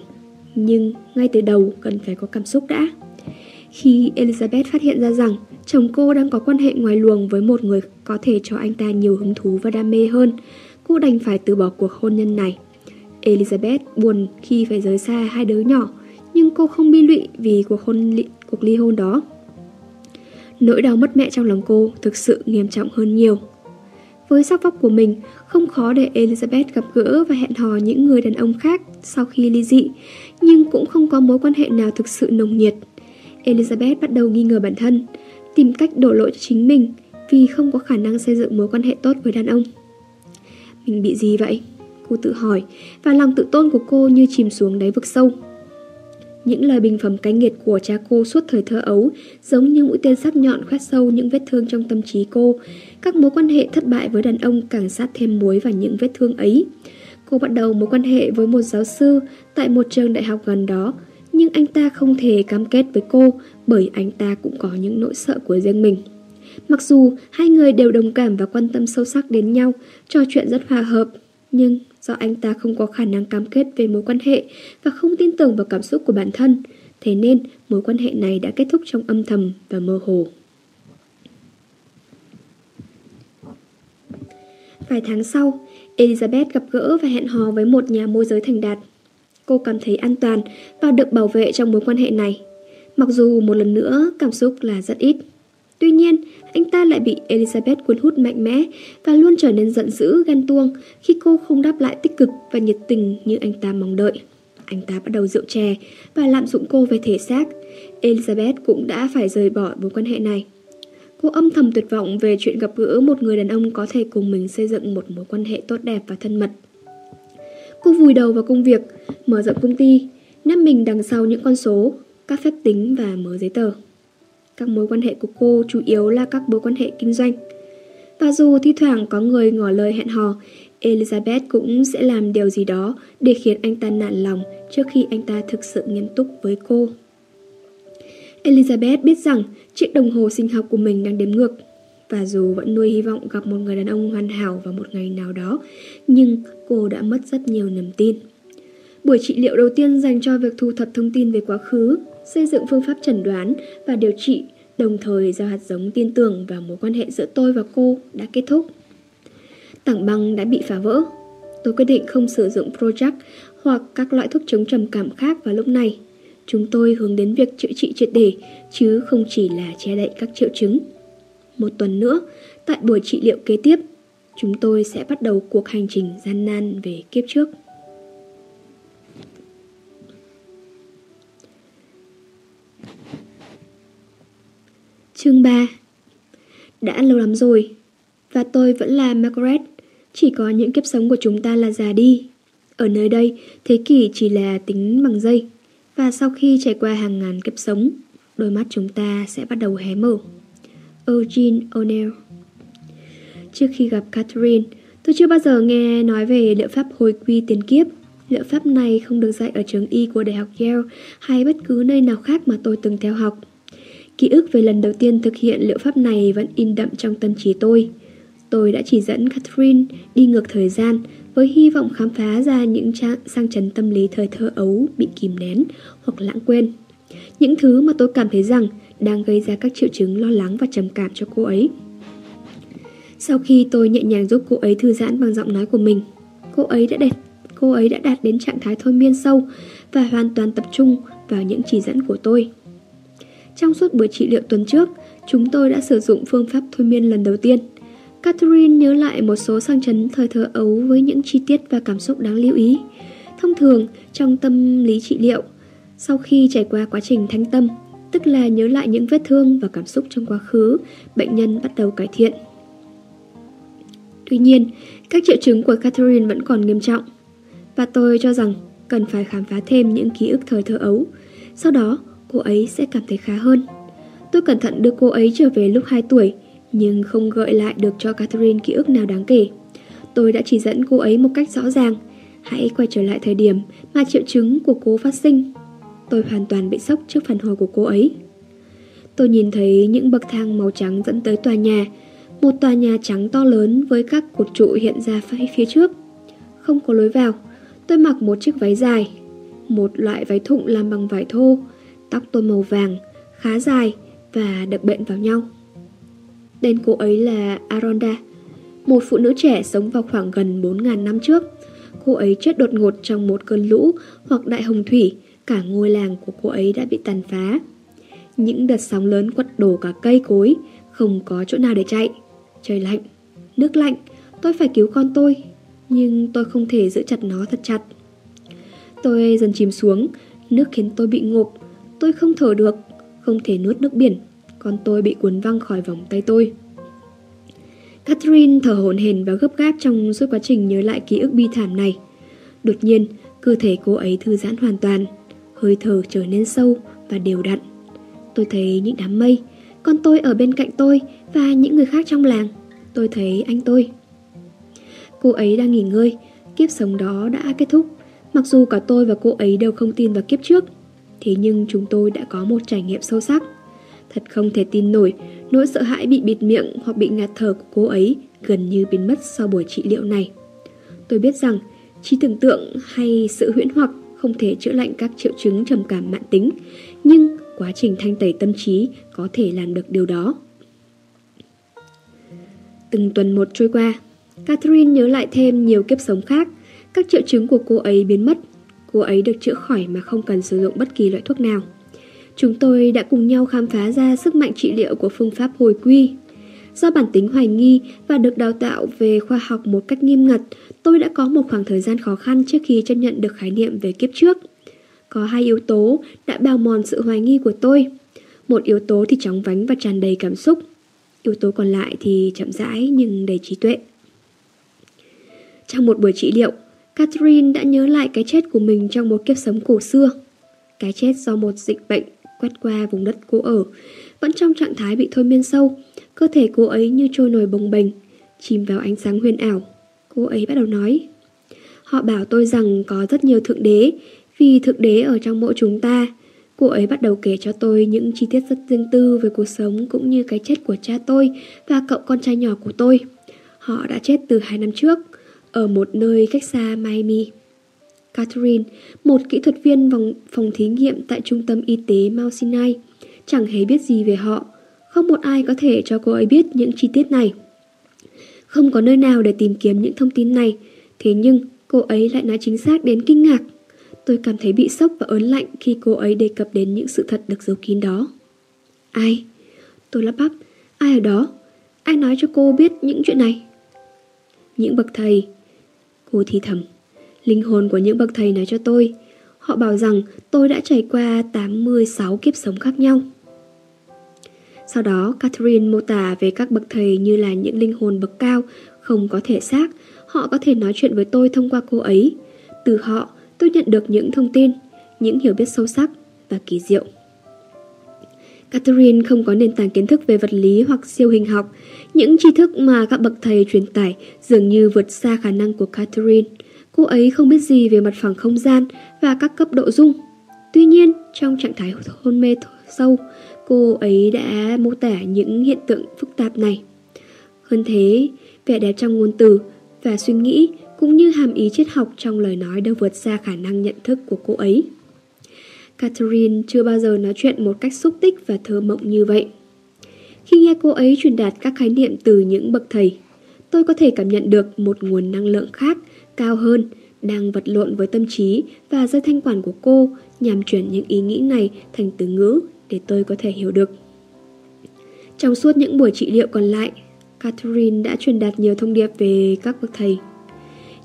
Nhưng ngay từ đầu cần phải có cảm xúc đã. Khi Elizabeth phát hiện ra rằng chồng cô đang có quan hệ ngoài luồng với một người có thể cho anh ta nhiều hứng thú và đam mê hơn, cô đành phải từ bỏ cuộc hôn nhân này. Elizabeth buồn khi phải rời xa hai đứa nhỏ, nhưng cô không bi lụy vì cuộc hôn li, cuộc ly hôn đó. Nỗi đau mất mẹ trong lòng cô thực sự nghiêm trọng hơn nhiều. Với sắc vóc của mình, không khó để Elizabeth gặp gỡ và hẹn hò những người đàn ông khác sau khi ly dị, nhưng cũng không có mối quan hệ nào thực sự nồng nhiệt. Elizabeth bắt đầu nghi ngờ bản thân, tìm cách đổ lỗi cho chính mình vì không có khả năng xây dựng mối quan hệ tốt với đàn ông. Mình bị gì vậy? Cô tự hỏi, và lòng tự tôn của cô như chìm xuống đáy vực sâu. Những lời bình phẩm cay nghiệt của cha cô suốt thời thơ ấu giống như mũi tên sắc nhọn khoét sâu những vết thương trong tâm trí cô. Các mối quan hệ thất bại với đàn ông càng sát thêm muối vào những vết thương ấy. Cô bắt đầu mối quan hệ với một giáo sư tại một trường đại học gần đó, nhưng anh ta không thể cam kết với cô bởi anh ta cũng có những nỗi sợ của riêng mình. Mặc dù hai người đều đồng cảm và quan tâm sâu sắc đến nhau, trò chuyện rất hòa hợp, nhưng do anh ta không có khả năng cam kết về mối quan hệ và không tin tưởng vào cảm xúc của bản thân, thế nên mối quan hệ này đã kết thúc trong âm thầm và mơ hồ. Vài tháng sau, Elizabeth gặp gỡ và hẹn hò với một nhà môi giới thành đạt. Cô cảm thấy an toàn và được bảo vệ trong mối quan hệ này. Mặc dù một lần nữa cảm xúc là rất ít. Tuy nhiên, anh ta lại bị Elizabeth cuốn hút mạnh mẽ và luôn trở nên giận dữ, ghen tuông khi cô không đáp lại tích cực và nhiệt tình như anh ta mong đợi. Anh ta bắt đầu rượu chè và lạm dụng cô về thể xác. Elizabeth cũng đã phải rời bỏ mối quan hệ này. Cô âm thầm tuyệt vọng về chuyện gặp gỡ một người đàn ông có thể cùng mình xây dựng một mối quan hệ tốt đẹp và thân mật. Cô vùi đầu vào công việc, mở rộng công ty, nắp mình đằng sau những con số, các phép tính và mở giấy tờ. Các mối quan hệ của cô chủ yếu là các mối quan hệ kinh doanh. Và dù thi thoảng có người ngỏ lời hẹn hò, Elizabeth cũng sẽ làm điều gì đó để khiến anh ta nản lòng trước khi anh ta thực sự nghiêm túc với cô. Elizabeth biết rằng chiếc đồng hồ sinh học của mình đang đếm ngược và dù vẫn nuôi hy vọng gặp một người đàn ông hoàn hảo vào một ngày nào đó, nhưng cô đã mất rất nhiều niềm tin. Buổi trị liệu đầu tiên dành cho việc thu thập thông tin về quá khứ, xây dựng phương pháp chẩn đoán và điều trị, đồng thời giao hạt giống tin tưởng vào mối quan hệ giữa tôi và cô đã kết thúc. Tảng băng đã bị phá vỡ. Tôi quyết định không sử dụng Projac hoặc các loại thuốc chống trầm cảm khác vào lúc này. Chúng tôi hướng đến việc chữa trị triệt để, chứ không chỉ là che đậy các triệu chứng. Một tuần nữa, tại buổi trị liệu kế tiếp, chúng tôi sẽ bắt đầu cuộc hành trình gian nan về kiếp trước. Chương 3 Đã lâu lắm rồi, và tôi vẫn là Margaret, chỉ có những kiếp sống của chúng ta là già đi. Ở nơi đây, thế kỷ chỉ là tính bằng giây, và sau khi trải qua hàng ngàn kiếp sống, đôi mắt chúng ta sẽ bắt đầu hé mở. Eugene O'Neill Trước khi gặp Catherine, tôi chưa bao giờ nghe nói về liệu pháp hồi quy tiền kiếp. Liệu pháp này không được dạy ở trường y của Đại học Yale hay bất cứ nơi nào khác mà tôi từng theo học. Ký ức về lần đầu tiên thực hiện liệu pháp này vẫn in đậm trong tâm trí tôi. Tôi đã chỉ dẫn Catherine đi ngược thời gian với hy vọng khám phá ra những sang chấn tâm lý thời thơ ấu bị kìm nén hoặc lãng quên. Những thứ mà tôi cảm thấy rằng đang gây ra các triệu chứng lo lắng và trầm cảm cho cô ấy. Sau khi tôi nhẹ nhàng giúp cô ấy thư giãn bằng giọng nói của mình, cô ấy đã đẹp. cô ấy đã đạt đến trạng thái thôi miên sâu và hoàn toàn tập trung vào những chỉ dẫn của tôi. Trong suốt buổi trị liệu tuần trước, chúng tôi đã sử dụng phương pháp thôi miên lần đầu tiên. Catherine nhớ lại một số sang chấn thời thơ ấu với những chi tiết và cảm xúc đáng lưu ý. Thông thường, trong tâm lý trị liệu, sau khi trải qua quá trình thanh tâm, tức là nhớ lại những vết thương và cảm xúc trong quá khứ, bệnh nhân bắt đầu cải thiện. Tuy nhiên, các triệu chứng của Catherine vẫn còn nghiêm trọng, và tôi cho rằng cần phải khám phá thêm những ký ức thời thơ ấu. Sau đó, cô ấy sẽ cảm thấy khá hơn. Tôi cẩn thận đưa cô ấy trở về lúc 2 tuổi, nhưng không gợi lại được cho Catherine ký ức nào đáng kể. Tôi đã chỉ dẫn cô ấy một cách rõ ràng. Hãy quay trở lại thời điểm mà triệu chứng của cô phát sinh. Tôi hoàn toàn bị sốc trước phản hồi của cô ấy. Tôi nhìn thấy những bậc thang màu trắng dẫn tới tòa nhà, một tòa nhà trắng to lớn với các cột trụ hiện ra phía trước. Không có lối vào, tôi mặc một chiếc váy dài, một loại váy thụng làm bằng vải thô, tóc tôi màu vàng, khá dài và đập bện vào nhau. Tên cô ấy là Aronda, một phụ nữ trẻ sống vào khoảng gần 4.000 năm trước. Cô ấy chết đột ngột trong một cơn lũ hoặc đại hồng thủy, cả ngôi làng của cô ấy đã bị tàn phá. Những đợt sóng lớn quật đổ cả cây cối, không có chỗ nào để chạy. Trời lạnh, nước lạnh, tôi phải cứu con tôi, nhưng tôi không thể giữ chặt nó thật chặt. Tôi dần chìm xuống, nước khiến tôi bị ngộp, tôi không thở được, không thể nuốt nước biển, con tôi bị cuốn văng khỏi vòng tay tôi. Catherine thở hổn hển và gấp gáp trong suốt quá trình nhớ lại ký ức bi thảm này. Đột nhiên, cơ thể cô ấy thư giãn hoàn toàn, hơi thở trở nên sâu và đều đặn. Tôi thấy những đám mây, con tôi ở bên cạnh tôi và những người khác trong làng. Tôi thấy anh tôi. Cô ấy đang nghỉ ngơi, kiếp sống đó đã kết thúc. Mặc dù cả tôi và cô ấy đều không tin vào kiếp trước, thế nhưng chúng tôi đã có một trải nghiệm sâu sắc. Thật không thể tin nổi, nỗi sợ hãi bị bịt miệng hoặc bị ngạt thở của cô ấy gần như biến mất sau buổi trị liệu này. Tôi biết rằng trí tưởng tượng hay sự huyễn hoặc không thể chữa lành các triệu chứng trầm cảm mãn tính, nhưng quá trình thanh tẩy tâm trí có thể làm được điều đó. Từng tuần một trôi qua, Catherine nhớ lại thêm nhiều kiếp sống khác, các triệu chứng của cô ấy biến mất. Cô ấy được chữa khỏi mà không cần sử dụng bất kỳ loại thuốc nào. Chúng tôi đã cùng nhau khám phá ra sức mạnh trị liệu của phương pháp hồi quy. Do bản tính hoài nghi và được đào tạo về khoa học một cách nghiêm ngặt, tôi đã có một khoảng thời gian khó khăn trước khi chấp nhận được khái niệm về kiếp trước. Có hai yếu tố đã bào mòn sự hoài nghi của tôi. Một yếu tố thì chóng vánh và tràn đầy cảm xúc. Yếu tố còn lại thì chậm rãi nhưng đầy trí tuệ. Trong một buổi trị liệu, Catherine đã nhớ lại cái chết của mình trong một kiếp sống cổ xưa. Cái chết do một dịch bệnh quét qua vùng đất cô ở. Vẫn trong trạng thái bị thôi miên sâu, cơ thể cô ấy như trôi nổi bồng bềnh, chìm vào ánh sáng huyền ảo. Cô ấy bắt đầu nói. Họ bảo tôi rằng có rất nhiều thượng đế, vì thượng đế ở trong mỗi chúng ta. Cô ấy bắt đầu kể cho tôi những chi tiết rất riêng tư về cuộc sống cũng như cái chết của cha tôi và cậu con trai nhỏ của tôi. Họ đã chết từ hai năm trước, ở một nơi cách xa Miami. Catherine, một kỹ thuật viên vòng phòng thí nghiệm tại trung tâm y tế Mount Sinai, chẳng hề biết gì về họ. Không một ai có thể cho cô ấy biết những chi tiết này. Không có nơi nào để tìm kiếm những thông tin này, thế nhưng cô ấy lại nói chính xác đến kinh ngạc. Tôi cảm thấy bị sốc và ớn lạnh khi cô ấy đề cập đến những sự thật được giấu kín đó. Ai? Tôi lắp bắp. Ai ở đó? Ai nói cho cô biết những chuyện này? Những bậc thầy. Cô thì thầm. Linh hồn của những bậc thầy nói cho tôi. Họ bảo rằng tôi đã trải qua 86 kiếp sống khác nhau. Sau đó, Catherine mô tả về các bậc thầy như là những linh hồn bậc cao, không có thể xác. Họ có thể nói chuyện với tôi thông qua cô ấy. Từ họ, tôi nhận được những thông tin, những hiểu biết sâu sắc và kỳ diệu. Catherine không có nền tảng kiến thức về vật lý hoặc siêu hình học. Những tri thức mà các bậc thầy truyền tải dường như vượt xa khả năng của Catherine. Cô ấy không biết gì về mặt phẳng không gian và các cấp độ dung. Tuy nhiên, trong trạng thái hôn mê sâu, cô ấy đã mô tả những hiện tượng phức tạp này. Hơn thế, vẻ đẹp trong ngôn từ và suy nghĩ cũng như hàm ý triết học trong lời nói đều vượt xa khả năng nhận thức của cô ấy. Catherine chưa bao giờ nói chuyện một cách xúc tích và thơ mộng như vậy. Khi nghe cô ấy truyền đạt các khái niệm từ những bậc thầy, tôi có thể cảm nhận được một nguồn năng lượng khác, cao hơn, đang vật lộn với tâm trí và dây thanh quản của cô nhằm chuyển những ý nghĩ này thành từ ngữ để tôi có thể hiểu được. Trong suốt những buổi trị liệu còn lại, Catherine đã truyền đạt nhiều thông điệp về các bậc thầy.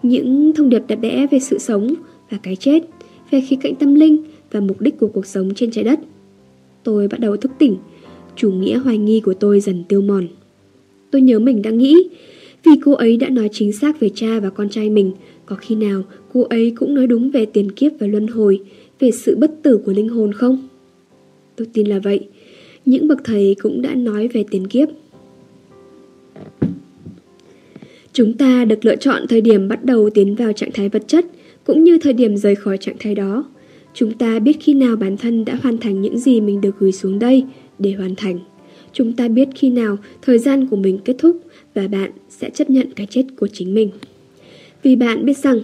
Những thông điệp đẹp đẽ về sự sống và cái chết, về khía cạnh tâm linh và mục đích của cuộc sống trên trái đất. Tôi bắt đầu thức tỉnh, chủ nghĩa hoài nghi của tôi dần tiêu mòn. Tôi nhớ mình đang nghĩ, vì cô ấy đã nói chính xác về cha và con trai mình, có khi nào cô ấy cũng nói đúng về tiền kiếp và luân hồi, về sự bất tử của linh hồn không? Tôi tin là vậy. Những bậc thầy cũng đã nói về tiền kiếp. Chúng ta được lựa chọn thời điểm bắt đầu tiến vào trạng thái vật chất, cũng như thời điểm rời khỏi trạng thái đó. Chúng ta biết khi nào bản thân đã hoàn thành những gì mình được gửi xuống đây để hoàn thành. Chúng ta biết khi nào thời gian của mình kết thúc và bạn sẽ chấp nhận cái chết của chính mình. Vì bạn biết rằng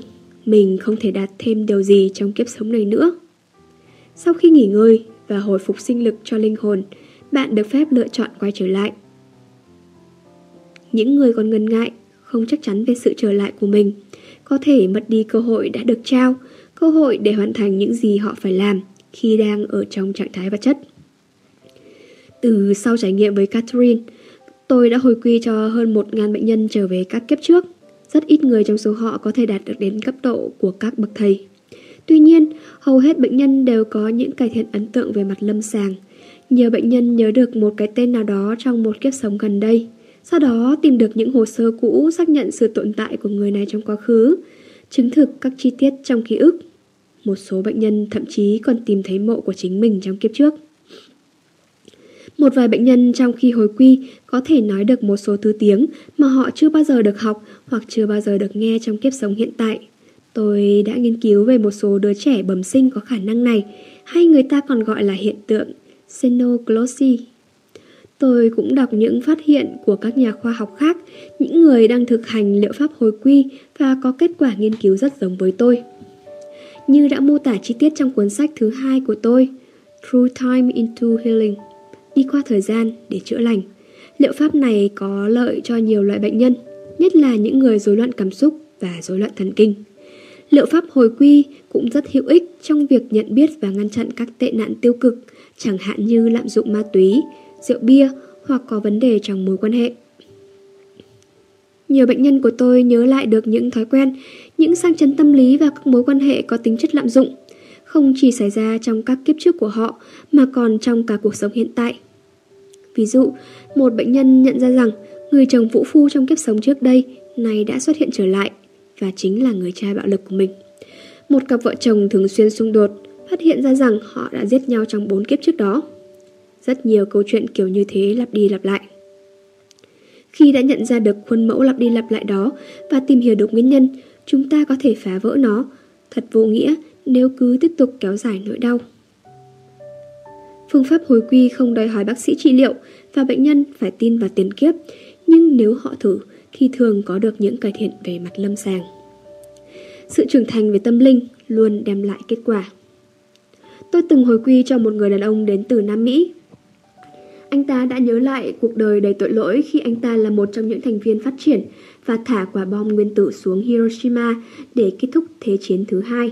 mình không thể đạt thêm điều gì trong kiếp sống này nữa. Sau khi nghỉ ngơi và hồi phục sinh lực cho linh hồn, bạn được phép lựa chọn quay trở lại. Những người còn ngần ngại, không chắc chắn về sự trở lại của mình, có thể mất đi cơ hội đã được trao cơ hội để hoàn thành những gì họ phải làm khi đang ở trong trạng thái vật chất. Từ sau trải nghiệm với Catherine, tôi đã hồi quy cho hơn 1.000 bệnh nhân trở về các kiếp trước. Rất ít người trong số họ có thể đạt được đến cấp độ của các bậc thầy. Tuy nhiên, hầu hết bệnh nhân đều có những cải thiện ấn tượng về mặt lâm sàng. Nhiều bệnh nhân nhớ được một cái tên nào đó trong một kiếp sống gần đây. Sau đó tìm được những hồ sơ cũ xác nhận sự tồn tại của người này trong quá khứ, chứng thực các chi tiết trong ký ức một số bệnh nhân thậm chí còn tìm thấy mộ của chính mình trong kiếp trước. Một vài bệnh nhân trong khi hồi quy có thể nói được một số thứ tiếng mà họ chưa bao giờ được học hoặc chưa bao giờ được nghe trong kiếp sống hiện tại. Tôi đã nghiên cứu về một số đứa trẻ bẩm sinh có khả năng này, hay người ta còn gọi là hiện tượng xenoglossy. Tôi cũng đọc những phát hiện của các nhà khoa học khác, những người đang thực hành liệu pháp hồi quy và có kết quả nghiên cứu rất giống với tôi như đã mô tả chi tiết trong cuốn sách thứ hai của tôi, Through Time into Healing, đi qua thời gian để chữa lành. Liệu pháp này có lợi cho nhiều loại bệnh nhân, nhất là những người rối loạn cảm xúc và rối loạn thần kinh. Liệu pháp hồi quy cũng rất hữu ích trong việc nhận biết và ngăn chặn các tệ nạn tiêu cực, chẳng hạn như lạm dụng ma túy, rượu bia hoặc có vấn đề trong mối quan hệ. Nhiều bệnh nhân của tôi nhớ lại được những thói quen, những sang chấn tâm lý và các mối quan hệ có tính chất lạm dụng, không chỉ xảy ra trong các kiếp trước của họ mà còn trong cả cuộc sống hiện tại. Ví dụ, một bệnh nhân nhận ra rằng người chồng vũ phu trong kiếp sống trước đây này đã xuất hiện trở lại và chính là người trai bạo lực của mình. Một cặp vợ chồng thường xuyên xung đột phát hiện ra rằng họ đã giết nhau trong bốn kiếp trước đó. Rất nhiều câu chuyện kiểu như thế lặp đi lặp lại. Khi đã nhận ra được khuôn mẫu lặp đi lặp lại đó và tìm hiểu được nguyên nhân, chúng ta có thể phá vỡ nó. Thật vô nghĩa nếu cứ tiếp tục kéo dài nỗi đau. Phương pháp hồi quy không đòi hỏi bác sĩ trị liệu và bệnh nhân phải tin vào tiền kiếp, nhưng nếu họ thử thì thường có được những cải thiện về mặt lâm sàng. Sự trưởng thành về tâm linh luôn đem lại kết quả. Tôi từng hồi quy cho một người đàn ông đến từ Nam Mỹ. Anh ta đã nhớ lại cuộc đời đầy tội lỗi khi anh ta là một trong những thành viên phát triển và thả quả bom nguyên tử xuống Hiroshima để kết thúc Thế chiến thứ hai.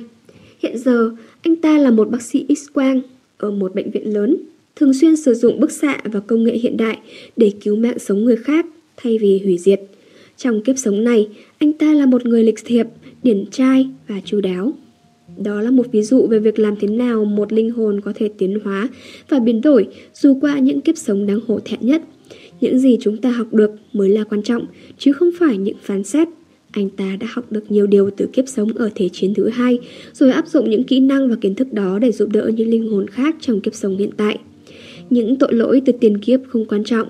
Hiện giờ, anh ta là một bác sĩ X-quang ở một bệnh viện lớn, thường xuyên sử dụng bức xạ và công nghệ hiện đại để cứu mạng sống người khác thay vì hủy diệt. Trong kiếp sống này, anh ta là một người lịch thiệp, điển trai và chu đáo. Đó là một ví dụ về việc làm thế nào một linh hồn có thể tiến hóa và biến đổi dù qua những kiếp sống đáng hổ thẹn nhất. Những gì chúng ta học được mới là quan trọng, chứ không phải những phán xét. Anh ta đã học được nhiều điều từ kiếp sống ở Thế chiến thứ hai, rồi áp dụng những kỹ năng và kiến thức đó để giúp đỡ những linh hồn khác trong kiếp sống hiện tại. Những tội lỗi từ tiền kiếp không quan trọng,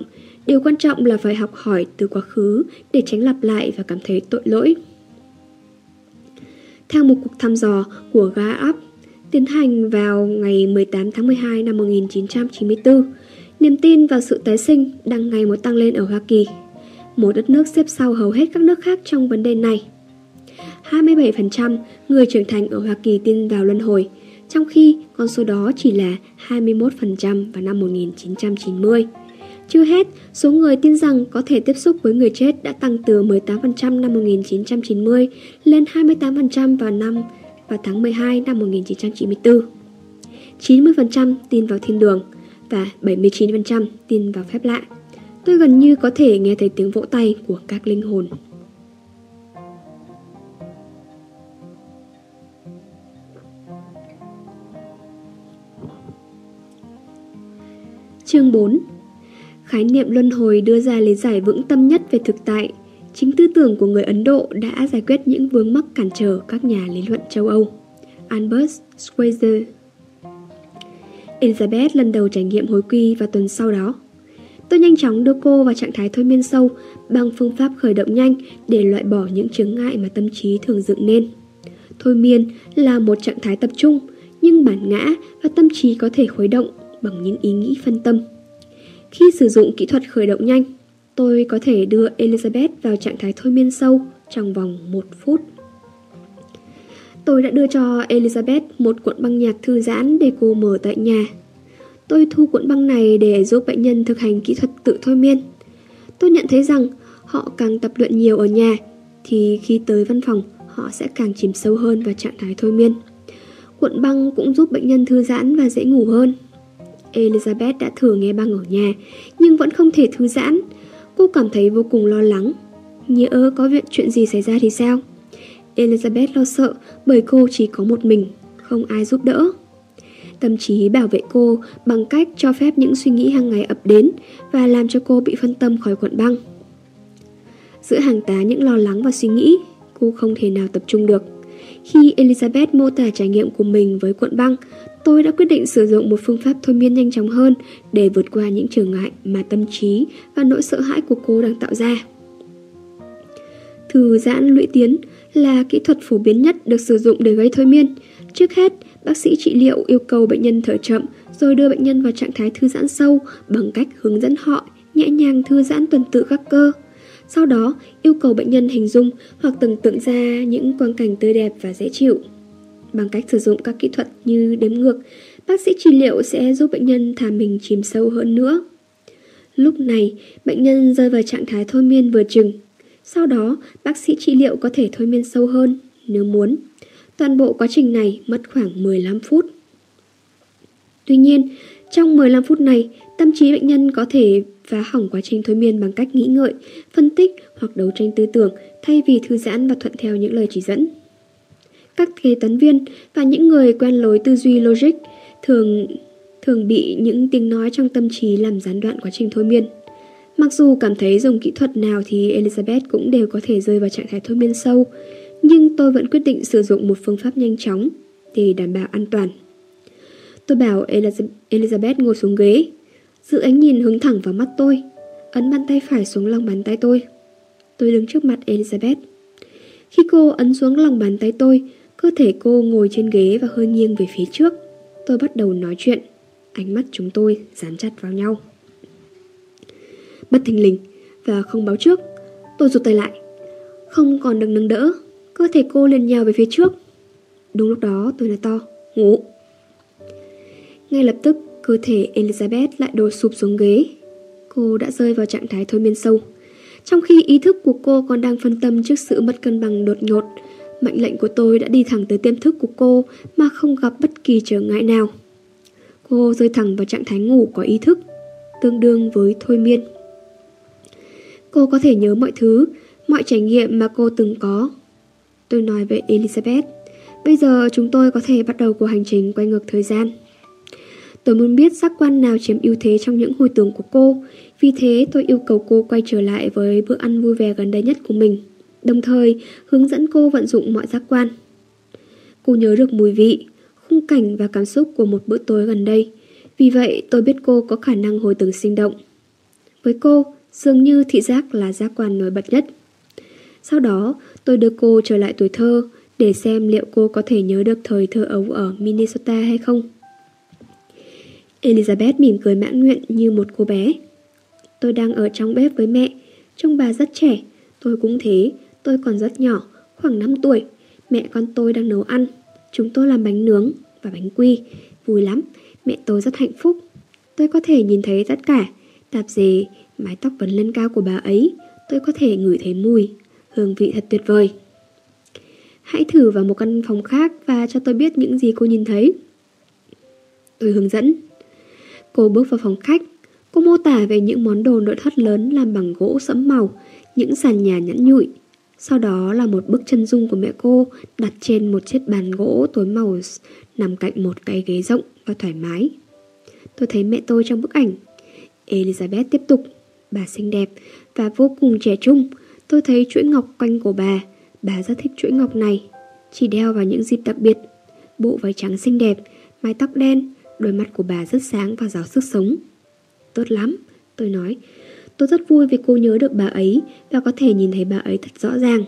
điều quan trọng là phải học hỏi từ quá khứ để tránh lặp lại và cảm thấy tội lỗi. Theo một cuộc thăm dò của Gallup tiến hành vào ngày 18 tháng 12 năm 1994, niềm tin vào sự tái sinh đang ngày một tăng lên ở Hoa Kỳ, một đất nước xếp sau hầu hết các nước khác trong vấn đề này. 27% người trưởng thành ở Hoa Kỳ tin vào luân hồi, trong khi con số đó chỉ là 21% vào năm 1990. Chưa hết, số người tin rằng có thể tiếp xúc với người chết đã tăng từ 18% năm 1990 lên 28% vào năm vào tháng 12 năm 1994. 90% tin vào thiên đường và 79% tin vào phép lạ. Tôi gần như có thể nghe thấy tiếng vỗ tay của các linh hồn. Chương 4 Khái niệm luân hồi đưa ra lý giải vững tâm nhất về thực tại. Chính tư tưởng của người Ấn Độ đã giải quyết những vướng mắc cản trở các nhà lý luận châu Âu. Albert Schweitzer Elizabeth lần đầu trải nghiệm hồi quy vào tuần sau đó. Tôi nhanh chóng đưa cô vào trạng thái thôi miên sâu bằng phương pháp khởi động nhanh để loại bỏ những chướng ngại mà tâm trí thường dựng nên. Thôi miên là một trạng thái tập trung, nhưng bản ngã và tâm trí có thể khuấy động bằng những ý nghĩ phân tâm. Khi sử dụng kỹ thuật khởi động nhanh, tôi có thể đưa Elizabeth vào trạng thái thôi miên sâu trong vòng một phút. Tôi đã đưa cho Elizabeth một cuộn băng nhạc thư giãn để cô mở tại nhà. Tôi thu cuộn băng này để giúp bệnh nhân thực hành kỹ thuật tự thôi miên. Tôi nhận thấy rằng họ càng tập luyện nhiều ở nhà thì khi tới văn phòng họ sẽ càng chìm sâu hơn vào trạng thái thôi miên. Cuộn băng cũng giúp bệnh nhân thư giãn và dễ ngủ hơn. Elizabeth đã thử nghe băng ở nhà, nhưng vẫn không thể thư giãn. Cô cảm thấy vô cùng lo lắng. Nhớ có chuyện chuyện gì xảy ra thì sao? Elizabeth lo sợ bởi cô chỉ có một mình, không ai giúp đỡ. Tâm trí bảo vệ cô bằng cách cho phép những suy nghĩ hàng ngày ập đến và làm cho cô bị phân tâm khỏi cuộn băng. Giữa hàng tá những lo lắng và suy nghĩ, cô không thể nào tập trung được. Khi Elizabeth mô tả trải nghiệm của mình với cuộn băng, tôi đã quyết định sử dụng một phương pháp thôi miên nhanh chóng hơn để vượt qua những trở ngại mà tâm trí và nỗi sợ hãi của cô đang tạo ra. Thư giãn lũy tiến là kỹ thuật phổ biến nhất được sử dụng để gây thôi miên. Trước hết, bác sĩ trị liệu yêu cầu bệnh nhân thở chậm rồi đưa bệnh nhân vào trạng thái thư giãn sâu bằng cách hướng dẫn họ nhẹ nhàng thư giãn tuần tự các cơ. Sau đó, yêu cầu bệnh nhân hình dung hoặc tưởng tượng ra những quang cảnh tươi đẹp và dễ chịu. Bằng cách sử dụng các kỹ thuật như đếm ngược, bác sĩ trị liệu sẽ giúp bệnh nhân thả mình chìm sâu hơn nữa. Lúc này, bệnh nhân rơi vào trạng thái thôi miên vừa chừng. Sau đó, bác sĩ trị liệu có thể thôi miên sâu hơn nếu muốn. Toàn bộ quá trình này mất khoảng 15 phút. Tuy nhiên, trong 15 phút này, tâm trí bệnh nhân có thể phá hỏng quá trình thôi miên bằng cách nghĩ ngợi, phân tích hoặc đấu tranh tư tưởng thay vì thư giãn và thuận theo những lời chỉ dẫn. Các kế toán viên và những người quen lối tư duy logic thường thường bị những tiếng nói trong tâm trí làm gián đoạn quá trình thôi miên. Mặc dù cảm thấy dùng kỹ thuật nào thì Elizabeth cũng đều có thể rơi vào trạng thái thôi miên sâu, nhưng tôi vẫn quyết định sử dụng một phương pháp nhanh chóng để đảm bảo an toàn. Tôi bảo Elizabeth ngồi xuống ghế, sự ánh nhìn hướng thẳng vào mắt tôi, ấn bàn tay phải xuống lòng bàn tay tôi. Tôi đứng trước mặt Elizabeth. Khi cô ấn xuống lòng bàn tay tôi, cơ thể cô ngồi trên ghế và hơi nghiêng về phía trước. Tôi bắt đầu nói chuyện, ánh mắt chúng tôi dán chặt vào nhau. Bất thình lình và không báo trước, tôi rụt tay lại. Không còn được nâng đỡ, cơ thể cô liền nhào về phía trước. Đúng lúc đó tôi nói to, ngủ. Ngay lập tức, cơ thể Elizabeth lại đổ sụp xuống ghế. Cô đã rơi vào trạng thái thôi miên sâu. Trong khi ý thức của cô còn đang phân tâm trước sự mất cân bằng đột ngột, mệnh lệnh của tôi đã đi thẳng tới tiềm thức của cô mà không gặp bất kỳ trở ngại nào. Cô rơi thẳng vào trạng thái ngủ có ý thức, tương đương với thôi miên. Cô có thể nhớ mọi thứ, mọi trải nghiệm mà cô từng có. Tôi nói với Elizabeth, bây giờ chúng tôi có thể bắt đầu cuộc hành trình quay ngược thời gian. Tôi muốn biết giác quan nào chiếm ưu thế trong những hồi tưởng của cô, vì thế tôi yêu cầu cô quay trở lại với bữa ăn vui vẻ gần đây nhất của mình, đồng thời hướng dẫn cô vận dụng mọi giác quan. Cô nhớ được mùi vị, khung cảnh và cảm xúc của một bữa tối gần đây, vì vậy tôi biết cô có khả năng hồi tưởng sinh động. Với cô, dường như thị giác là giác quan nổi bật nhất. Sau đó, tôi đưa cô trở lại tuổi thơ để xem liệu cô có thể nhớ được thời thơ ấu ở Minnesota hay không. Elizabeth mỉm cười mãn nguyện như một cô bé. Tôi đang ở trong bếp với mẹ, trông bà rất trẻ. Tôi cũng thế, tôi còn rất nhỏ, khoảng 5 tuổi. Mẹ con tôi đang nấu ăn. Chúng tôi làm bánh nướng và bánh quy. Vui lắm, mẹ tôi rất hạnh phúc. Tôi có thể nhìn thấy tất cả. Tạp dề, mái tóc vấn lên cao của bà ấy. Tôi có thể ngửi thấy mùi. Hương vị thật tuyệt vời. Hãy thử vào một căn phòng khác và cho tôi biết những gì cô nhìn thấy. Tôi hướng dẫn. Cô bước vào phòng khách. Cô mô tả về những món đồ nội thất lớn làm bằng gỗ sẫm màu, những sàn nhà nhẵn nhụi. Sau đó là một bức chân dung của mẹ cô đặt trên một chiếc bàn gỗ tối màu nằm cạnh một cái ghế rộng và thoải mái. Tôi thấy mẹ tôi trong bức ảnh. Elizabeth tiếp tục. Bà xinh đẹp và vô cùng trẻ trung. Tôi thấy chuỗi ngọc quanh cổ bà. Bà rất thích chuỗi ngọc này. Chỉ đeo vào những dịp đặc biệt. Bộ váy trắng xinh đẹp, mái tóc đen, Đôi mắt của bà rất sáng và giàu sức sống. Tốt lắm, tôi nói. Tôi rất vui vì cô nhớ được bà ấy Và có thể nhìn thấy bà ấy thật rõ ràng.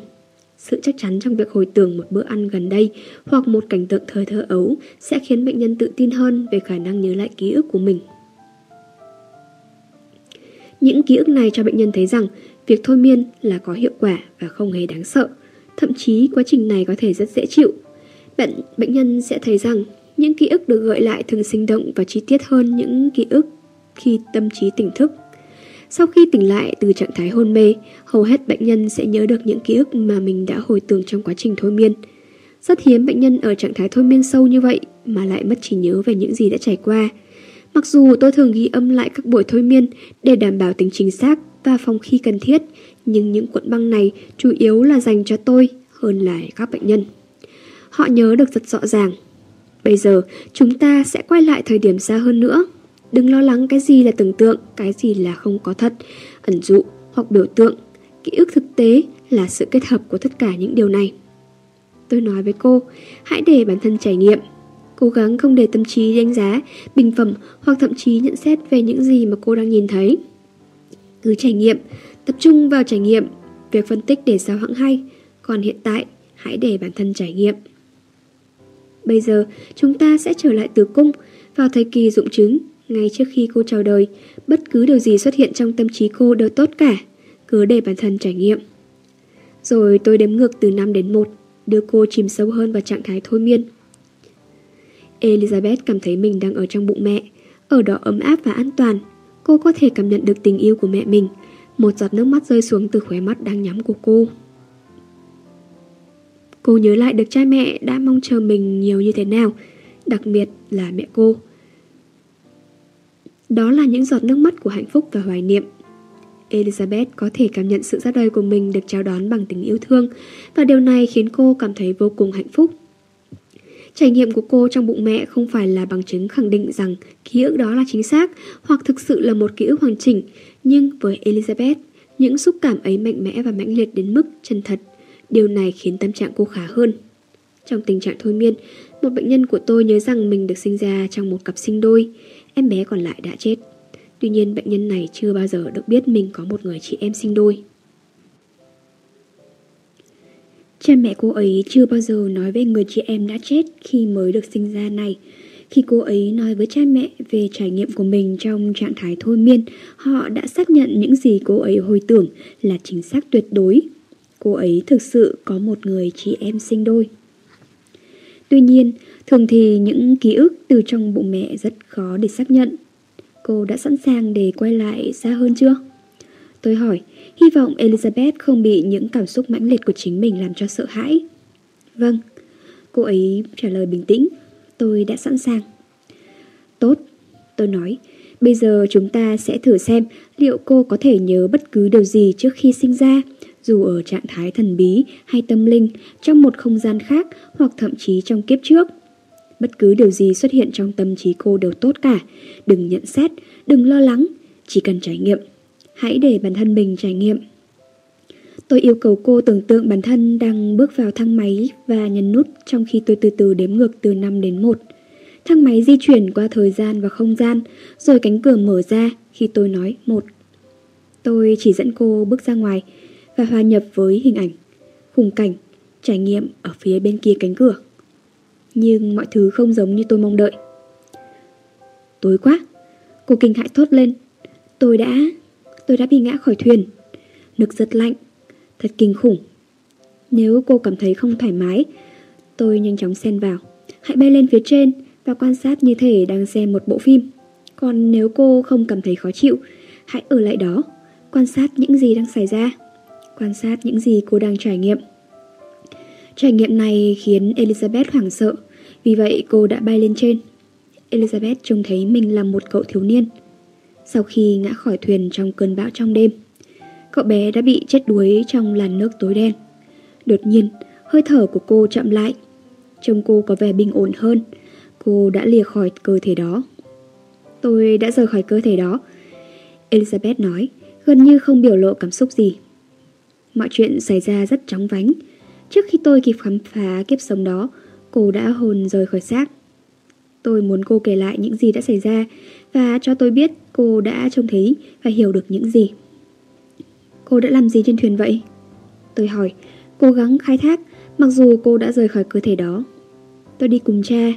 Sự chắc chắn trong việc hồi tưởng một bữa ăn gần đây Hoặc một cảnh tượng thời thơ ấu Sẽ khiến bệnh nhân tự tin hơn Về khả năng nhớ lại ký ức của mình. Những ký ức này cho bệnh nhân thấy rằng Việc thôi miên là có hiệu quả Và không hề đáng sợ. Thậm chí quá trình này có thể rất dễ chịu. Bệnh, bệnh nhân sẽ thấy rằng những ký ức được gợi lại thường sinh động và chi tiết hơn những ký ức khi tâm trí tỉnh thức. Sau khi tỉnh lại từ trạng thái hôn mê, hầu hết bệnh nhân sẽ nhớ được những ký ức mà mình đã hồi tưởng trong quá trình thôi miên. Rất hiếm bệnh nhân ở trạng thái thôi miên sâu như vậy mà lại mất trí nhớ về những gì đã trải qua. Mặc dù tôi thường ghi âm lại các buổi thôi miên để đảm bảo tính chính xác và phòng khi cần thiết, nhưng những cuộn băng này chủ yếu là dành cho tôi hơn là các bệnh nhân. Họ nhớ được rất rõ ràng Bây giờ chúng ta sẽ quay lại thời điểm xa hơn nữa. Đừng lo lắng cái gì là tưởng tượng, cái gì là không có thật, ẩn dụ hoặc biểu tượng. Ký ức thực tế là sự kết hợp của tất cả những điều này. Tôi nói với cô, hãy để bản thân trải nghiệm. Cố gắng không để tâm trí đánh giá, bình phẩm hoặc thậm chí nhận xét về những gì mà cô đang nhìn thấy. Cứ trải nghiệm, tập trung vào trải nghiệm, việc phân tích để sao hãng hay. Còn hiện tại, hãy để bản thân trải nghiệm. Bây giờ chúng ta sẽ trở lại tử cung vào thời kỳ dụng trứng. Ngay trước khi cô chào đời, bất cứ điều gì xuất hiện trong tâm trí cô đều tốt cả. Cứ để bản thân trải nghiệm. Rồi tôi đếm ngược từ 5 đến 1, đưa cô chìm sâu hơn vào trạng thái thôi miên. Elizabeth cảm thấy mình đang ở trong bụng mẹ, ở đó ấm áp và an toàn. Cô có thể cảm nhận được tình yêu của mẹ mình. Một giọt nước mắt rơi xuống từ khóe mắt đang nhắm của cô. Cô nhớ lại được cha mẹ đã mong chờ mình nhiều như thế nào, đặc biệt là mẹ cô. Đó là những giọt nước mắt của hạnh phúc và hoài niệm. Elizabeth có thể cảm nhận sự ra đời của mình được chào đón bằng tình yêu thương và điều này khiến cô cảm thấy vô cùng hạnh phúc. Trải nghiệm của cô trong bụng mẹ không phải là bằng chứng khẳng định rằng ký ức đó là chính xác hoặc thực sự là một ký ức hoàn chỉnh, nhưng với Elizabeth, những xúc cảm ấy mạnh mẽ và mãnh liệt đến mức chân thật Điều này khiến tâm trạng cô khá hơn. Trong tình trạng thôi miên, một bệnh nhân của tôi nhớ rằng mình được sinh ra trong một cặp sinh đôi, em bé còn lại đã chết. Tuy nhiên bệnh nhân này chưa bao giờ được biết mình có một người chị em sinh đôi. Cha mẹ cô ấy chưa bao giờ nói về người chị em đã chết khi mới được sinh ra này. Khi cô ấy nói với cha mẹ về trải nghiệm của mình trong trạng thái thôi miên, họ đã xác nhận những gì cô ấy hồi tưởng là chính xác tuyệt đối cô ấy thực sự có một người chị em sinh đôi. Tuy nhiên, thường thì những ký ức từ trong bụng mẹ rất khó để xác nhận. Cô đã sẵn sàng để quay lại xa hơn chưa? Tôi hỏi, hy vọng Elizabeth không bị những cảm xúc mãnh liệt của chính mình làm cho sợ hãi. Vâng, cô ấy trả lời bình tĩnh, tôi đã sẵn sàng. Tốt, tôi nói, bây giờ chúng ta sẽ thử xem liệu cô có thể nhớ bất cứ điều gì trước khi sinh ra, dù ở trạng thái thần bí hay tâm linh, trong một không gian khác hoặc thậm chí trong kiếp trước. Bất cứ điều gì xuất hiện trong tâm trí cô đều tốt cả. Đừng nhận xét, đừng lo lắng, chỉ cần trải nghiệm. Hãy để bản thân mình trải nghiệm. Tôi yêu cầu cô tưởng tượng bản thân đang bước vào thang máy và nhấn nút trong khi tôi từ từ đếm ngược từ 5 đến 1. Thang máy di chuyển qua thời gian và không gian, rồi cánh cửa mở ra khi tôi nói một. Tôi chỉ dẫn cô bước ra ngoài và hòa nhập với hình ảnh, khung cảnh, trải nghiệm ở phía bên kia cánh cửa. Nhưng mọi thứ không giống như tôi mong đợi. Tối quá, cô kinh hãi thốt lên. Tôi đã, tôi đã bị ngã khỏi thuyền. Nước rất lạnh, thật kinh khủng. Nếu cô cảm thấy không thoải mái, tôi nhanh chóng xen vào. Hãy bay lên phía trên và quan sát như thể đang xem một bộ phim. Còn nếu cô không cảm thấy khó chịu, hãy ở lại đó, quan sát những gì đang xảy ra. Quan sát những gì cô đang trải nghiệm. Trải nghiệm này khiến Elizabeth hoảng sợ, vì vậy cô đã bay lên trên. Elizabeth trông thấy mình là một cậu thiếu niên. Sau khi ngã khỏi thuyền trong cơn bão trong đêm, cậu bé đã bị chết đuối trong làn nước tối đen. Đột nhiên, hơi thở của cô chậm lại. Trông cô có vẻ bình ổn hơn. Cô đã lìa khỏi cơ thể đó. Tôi đã rời khỏi cơ thể đó. Elizabeth nói, gần như không biểu lộ cảm xúc gì. Mọi chuyện xảy ra rất chóng vánh. Trước khi tôi kịp khám phá kiếp sống đó, cô đã hồn rời khỏi xác. Tôi muốn cô kể lại những gì đã xảy ra và cho tôi biết cô đã trông thấy và hiểu được những gì. Cô đã làm gì trên thuyền vậy? Tôi hỏi, cố gắng khai thác mặc dù cô đã rời khỏi cơ thể đó. Tôi đi cùng cha.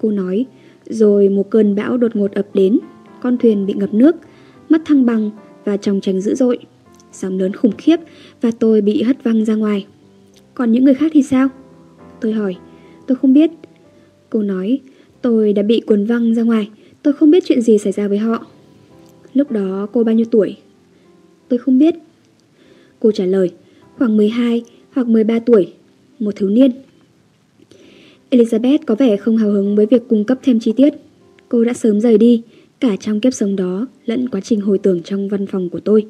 Cô nói, rồi một cơn bão đột ngột ập đến, con thuyền bị ngập nước, mất thăng bằng và tròng trành dữ dội. Sóng lớn khủng khiếp và tôi bị hất văng ra ngoài. Còn những người khác thì sao? Tôi hỏi, tôi không biết. Cô nói, tôi đã bị cuốn văng ra ngoài, tôi không biết chuyện gì xảy ra với họ. Lúc đó cô bao nhiêu tuổi? Tôi không biết. Cô trả lời, khoảng 12 hoặc 13 tuổi, một thiếu niên. Elizabeth có vẻ không hào hứng với việc cung cấp thêm chi tiết. Cô đã sớm rời đi, cả trong kiếp sống đó lẫn quá trình hồi tưởng trong văn phòng của tôi.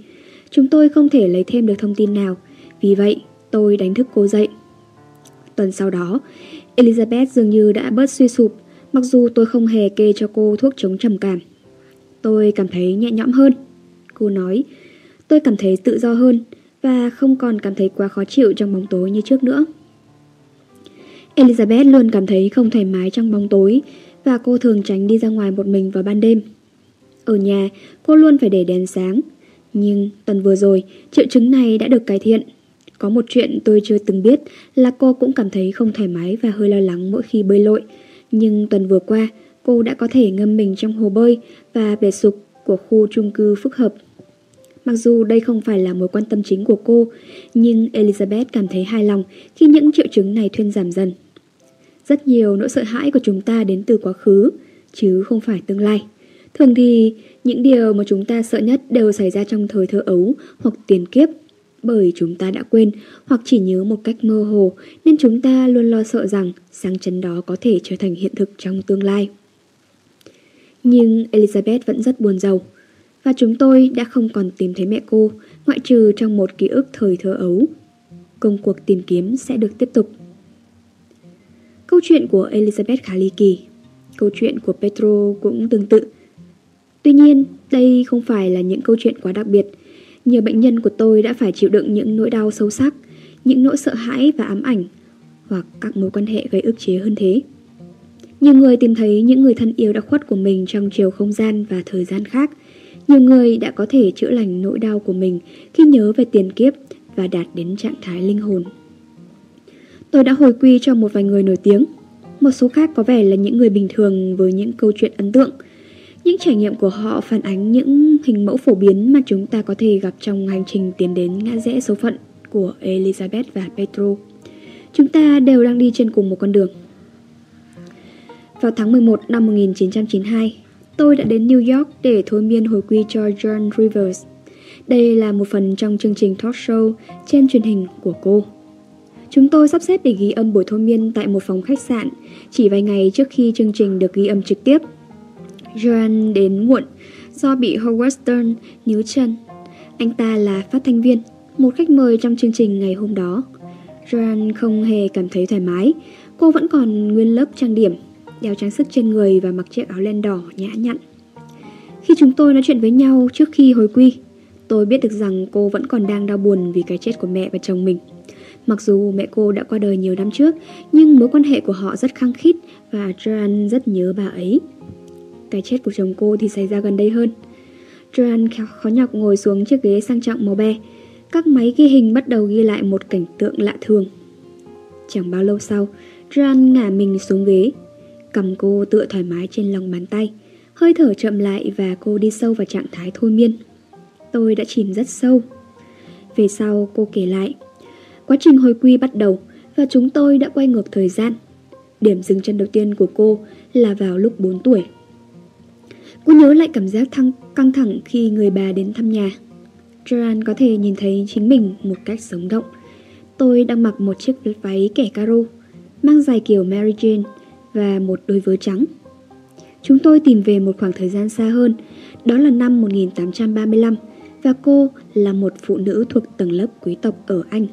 Chúng tôi không thể lấy thêm được thông tin nào, vì vậy tôi đánh thức cô dậy. Tuần sau đó, Elizabeth dường như đã bớt suy sụp, mặc dù tôi không hề kê cho cô thuốc chống trầm cảm. Tôi cảm thấy nhẹ nhõm hơn. Cô nói, tôi cảm thấy tự do hơn và không còn cảm thấy quá khó chịu trong bóng tối như trước nữa. Elizabeth luôn cảm thấy không thoải mái trong bóng tối và cô thường tránh đi ra ngoài một mình vào ban đêm. Ở nhà, cô luôn phải để đèn sáng. Nhưng tuần vừa rồi, triệu chứng này đã được cải thiện. Có một chuyện tôi chưa từng biết là cô cũng cảm thấy không thoải mái và hơi lo lắng mỗi khi bơi lội. Nhưng tuần vừa qua, cô đã có thể ngâm mình trong hồ bơi và bể sục của khu chung cư phức hợp. Mặc dù đây không phải là mối quan tâm chính của cô, nhưng Elizabeth cảm thấy hài lòng khi những triệu chứng này thuyên giảm dần. Rất nhiều nỗi sợ hãi của chúng ta đến từ quá khứ, chứ không phải tương lai. Thường thì, những điều mà chúng ta sợ nhất đều xảy ra trong thời thơ ấu hoặc tiền kiếp, bởi chúng ta đã quên hoặc chỉ nhớ một cách mơ hồ nên chúng ta luôn lo sợ rằng sáng chấn đó có thể trở thành hiện thực trong tương lai. Nhưng Elizabeth vẫn rất buồn giàu và chúng tôi đã không còn tìm thấy mẹ cô ngoại trừ trong một ký ức thời thơ ấu. Công cuộc tìm kiếm sẽ được tiếp tục. Câu chuyện của Elizabeth khá ly kỳ. Câu chuyện của Petro cũng tương tự. Tuy nhiên, đây không phải là những câu chuyện quá đặc biệt. Nhiều bệnh nhân của tôi đã phải chịu đựng những nỗi đau sâu sắc, những nỗi sợ hãi và ám ảnh, hoặc các mối quan hệ gây ức chế hơn thế. Nhiều người tìm thấy những người thân yêu đã khuất của mình trong chiều không gian và thời gian khác. Nhiều người đã có thể chữa lành nỗi đau của mình khi nhớ về tiền kiếp và đạt đến trạng thái linh hồn. Tôi đã hồi quy cho một vài người nổi tiếng. Một số khác có vẻ là những người bình thường với những câu chuyện ấn tượng. Những trải nghiệm của họ phản ánh những hình mẫu phổ biến mà chúng ta có thể gặp trong hành trình tiến đến ngã rẽ số phận của Elizabeth và Petro. Chúng ta đều đang đi trên cùng một con đường. Vào tháng 11 năm 1992, tôi đã đến New York để thôi miên hồi quy cho John Rivers. Đây là một phần trong chương trình talk show trên truyền hình của cô. Chúng tôi sắp xếp để ghi âm buổi thôi miên tại một phòng khách sạn chỉ vài ngày trước khi chương trình được ghi âm trực tiếp. Joan đến muộn do bị Howard Stern níu chân. Anh ta là phát thanh viên, một khách mời trong chương trình ngày hôm đó. Joan không hề cảm thấy thoải mái, cô vẫn còn nguyên lớp trang điểm, đeo trang sức trên người và mặc chiếc áo len đỏ nhã nhặn. Khi chúng tôi nói chuyện với nhau trước khi hồi quy, tôi biết được rằng cô vẫn còn đang đau buồn vì cái chết của mẹ và chồng mình. Mặc dù mẹ cô đã qua đời nhiều năm trước, nhưng mối quan hệ của họ rất khăng khít và Joan rất nhớ bà ấy. Cái chết của chồng cô thì xảy ra gần đây hơn. Joan khó nhọc ngồi xuống chiếc ghế sang trọng màu be. Các máy ghi hình bắt đầu ghi lại một cảnh tượng lạ thường. Chẳng bao lâu sau, Joan ngả mình xuống ghế. Cầm cô tựa thoải mái trên lòng bàn tay. Hơi thở chậm lại và cô đi sâu vào trạng thái thôi miên. Tôi đã chìm rất sâu. Về sau cô kể lại. Quá trình hồi quy bắt đầu và chúng tôi đã quay ngược thời gian. Điểm dừng chân đầu tiên của cô là vào lúc 4 tuổi. Cô nhớ lại cảm giác thăng, căng thẳng khi người bà đến thăm nhà. Joan có thể nhìn thấy chính mình một cách sống động. Tôi đang mặc một chiếc váy kẻ caro, mang dài kiểu Mary Jane và một đôi vớ trắng. Chúng tôi tìm về một khoảng thời gian xa hơn, đó là năm 1835 và cô là một phụ nữ thuộc tầng lớp quý tộc ở Anh.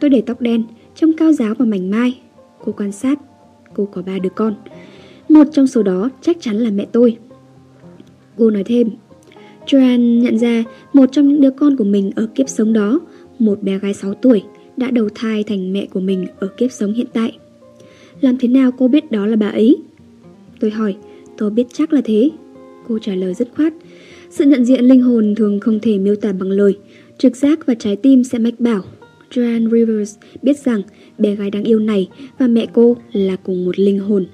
Tôi để tóc đen, trông cao giáo và mảnh mai. Cô quan sát, cô có ba đứa con. Một trong số đó chắc chắn là mẹ tôi. Cô nói thêm, Joan nhận ra một trong những đứa con của mình ở kiếp sống đó, một bé gái 6 tuổi, đã đầu thai thành mẹ của mình ở kiếp sống hiện tại. Làm thế nào cô biết đó là bà ấy? Tôi hỏi, tôi biết chắc là thế. Cô trả lời dứt khoát. Sự nhận diện linh hồn thường không thể miêu tả bằng lời. Trực giác và trái tim sẽ mách bảo. Joan Rivers biết rằng bé gái đáng yêu này và mẹ cô là cùng một linh hồn.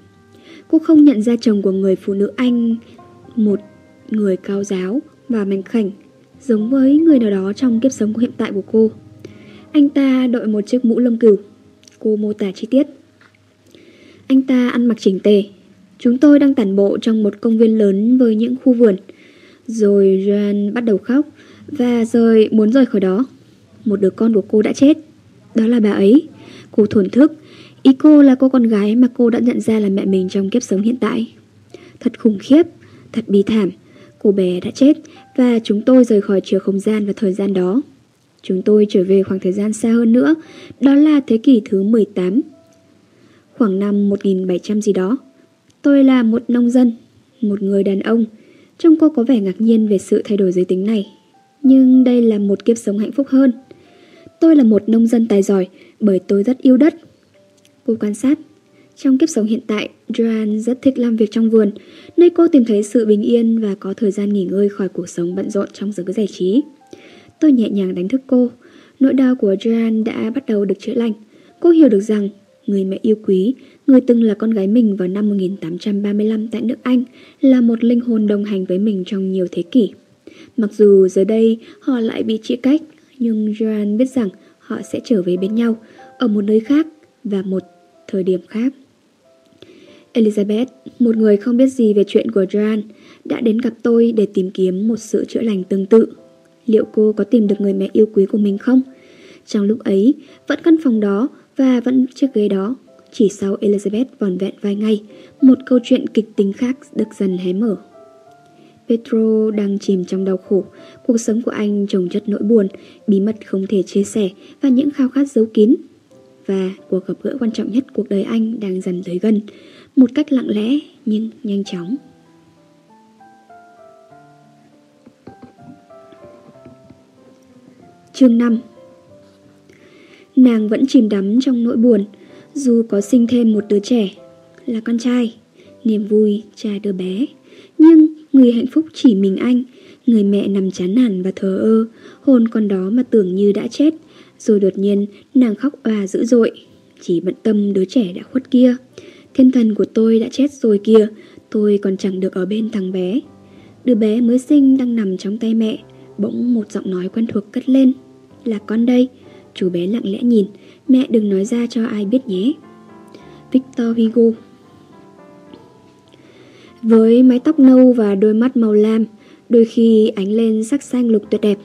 Cô không nhận ra chồng của người phụ nữ Anh, một người cao giáo và mảnh khảnh, giống với người nào đó trong kiếp sống hiện tại của cô. Anh ta đội một chiếc mũ lông cừu. Cô mô tả chi tiết. Anh ta ăn mặc chỉnh tề. Chúng tôi đang tản bộ trong một công viên lớn với những khu vườn. Rồi Joan bắt đầu khóc và rời muốn rời khỏi đó. Một đứa con của cô đã chết. Đó là bà ấy. Cô thổn thức. Ý cô là cô con gái mà cô đã nhận ra là mẹ mình trong kiếp sống hiện tại. Thật khủng khiếp, thật bi thảm. Cô bé đã chết và chúng tôi rời khỏi chiều không gian và thời gian đó. Chúng tôi trở về khoảng thời gian xa hơn nữa, đó là thế kỷ thứ 18. Khoảng năm 1700 gì đó. Tôi là một nông dân, một người đàn ông. Trông cô có vẻ ngạc nhiên về sự thay đổi giới tính này. Nhưng đây là một kiếp sống hạnh phúc hơn. Tôi là một nông dân tài giỏi bởi tôi rất yêu đất. Cô quan sát. Trong kiếp sống hiện tại, Joan rất thích làm việc trong vườn, nơi cô tìm thấy sự bình yên và có thời gian nghỉ ngơi khỏi cuộc sống bận rộn trong giới giải trí. Tôi nhẹ nhàng đánh thức cô. Nỗi đau của Joan đã bắt đầu được chữa lành. Cô hiểu được rằng người mẹ yêu quý, người từng là con gái mình vào năm 1835 tại nước Anh, là một linh hồn đồng hành với mình trong nhiều thế kỷ. Mặc dù giờ đây họ lại bị chia cách, nhưng Joan biết rằng họ sẽ trở về bên nhau ở một nơi khác và một thời điểm khác. Elizabeth, một người không biết gì về chuyện của Joan, đã đến gặp tôi để tìm kiếm một sự chữa lành tương tự. Liệu cô có tìm được người mẹ yêu quý của mình không? Trong lúc ấy, vẫn căn phòng đó và vẫn chiếc ghế đó. Chỉ sau Elizabeth vòn vẹn vài ngày, một câu chuyện kịch tính khác được dần hé mở. Petro đang chìm trong đau khổ, cuộc sống của anh trồng chất nỗi buồn, bí mật không thể chia sẻ và những khao khát giấu kín. Và cuộc gặp gỡ quan trọng nhất cuộc đời anh đang dần tới gần, một cách lặng lẽ nhưng nhanh chóng. Chương 5 Nàng vẫn chìm đắm trong nỗi buồn, dù có sinh thêm một đứa trẻ, là con trai, niềm vui cha đứa bé. Nhưng người hạnh phúc chỉ mình anh, người mẹ nằm chán nản và thờ ơ, hồn con đó mà tưởng như đã chết, rồi đột nhiên nàng khóc òa dữ dội, chỉ bận tâm đứa trẻ đã khuất kia. Thiên thần của tôi đã chết rồi kìa, tôi còn chẳng được ở bên thằng bé. Đứa bé mới sinh đang nằm trong tay mẹ, bỗng một giọng nói quen thuộc cất lên. Là con đây. Chú bé lặng lẽ nhìn, mẹ đừng nói ra cho ai biết nhé. Victor Hugo Với mái tóc nâu và đôi mắt màu lam, đôi khi ánh lên sắc xanh lục tuyệt đẹp.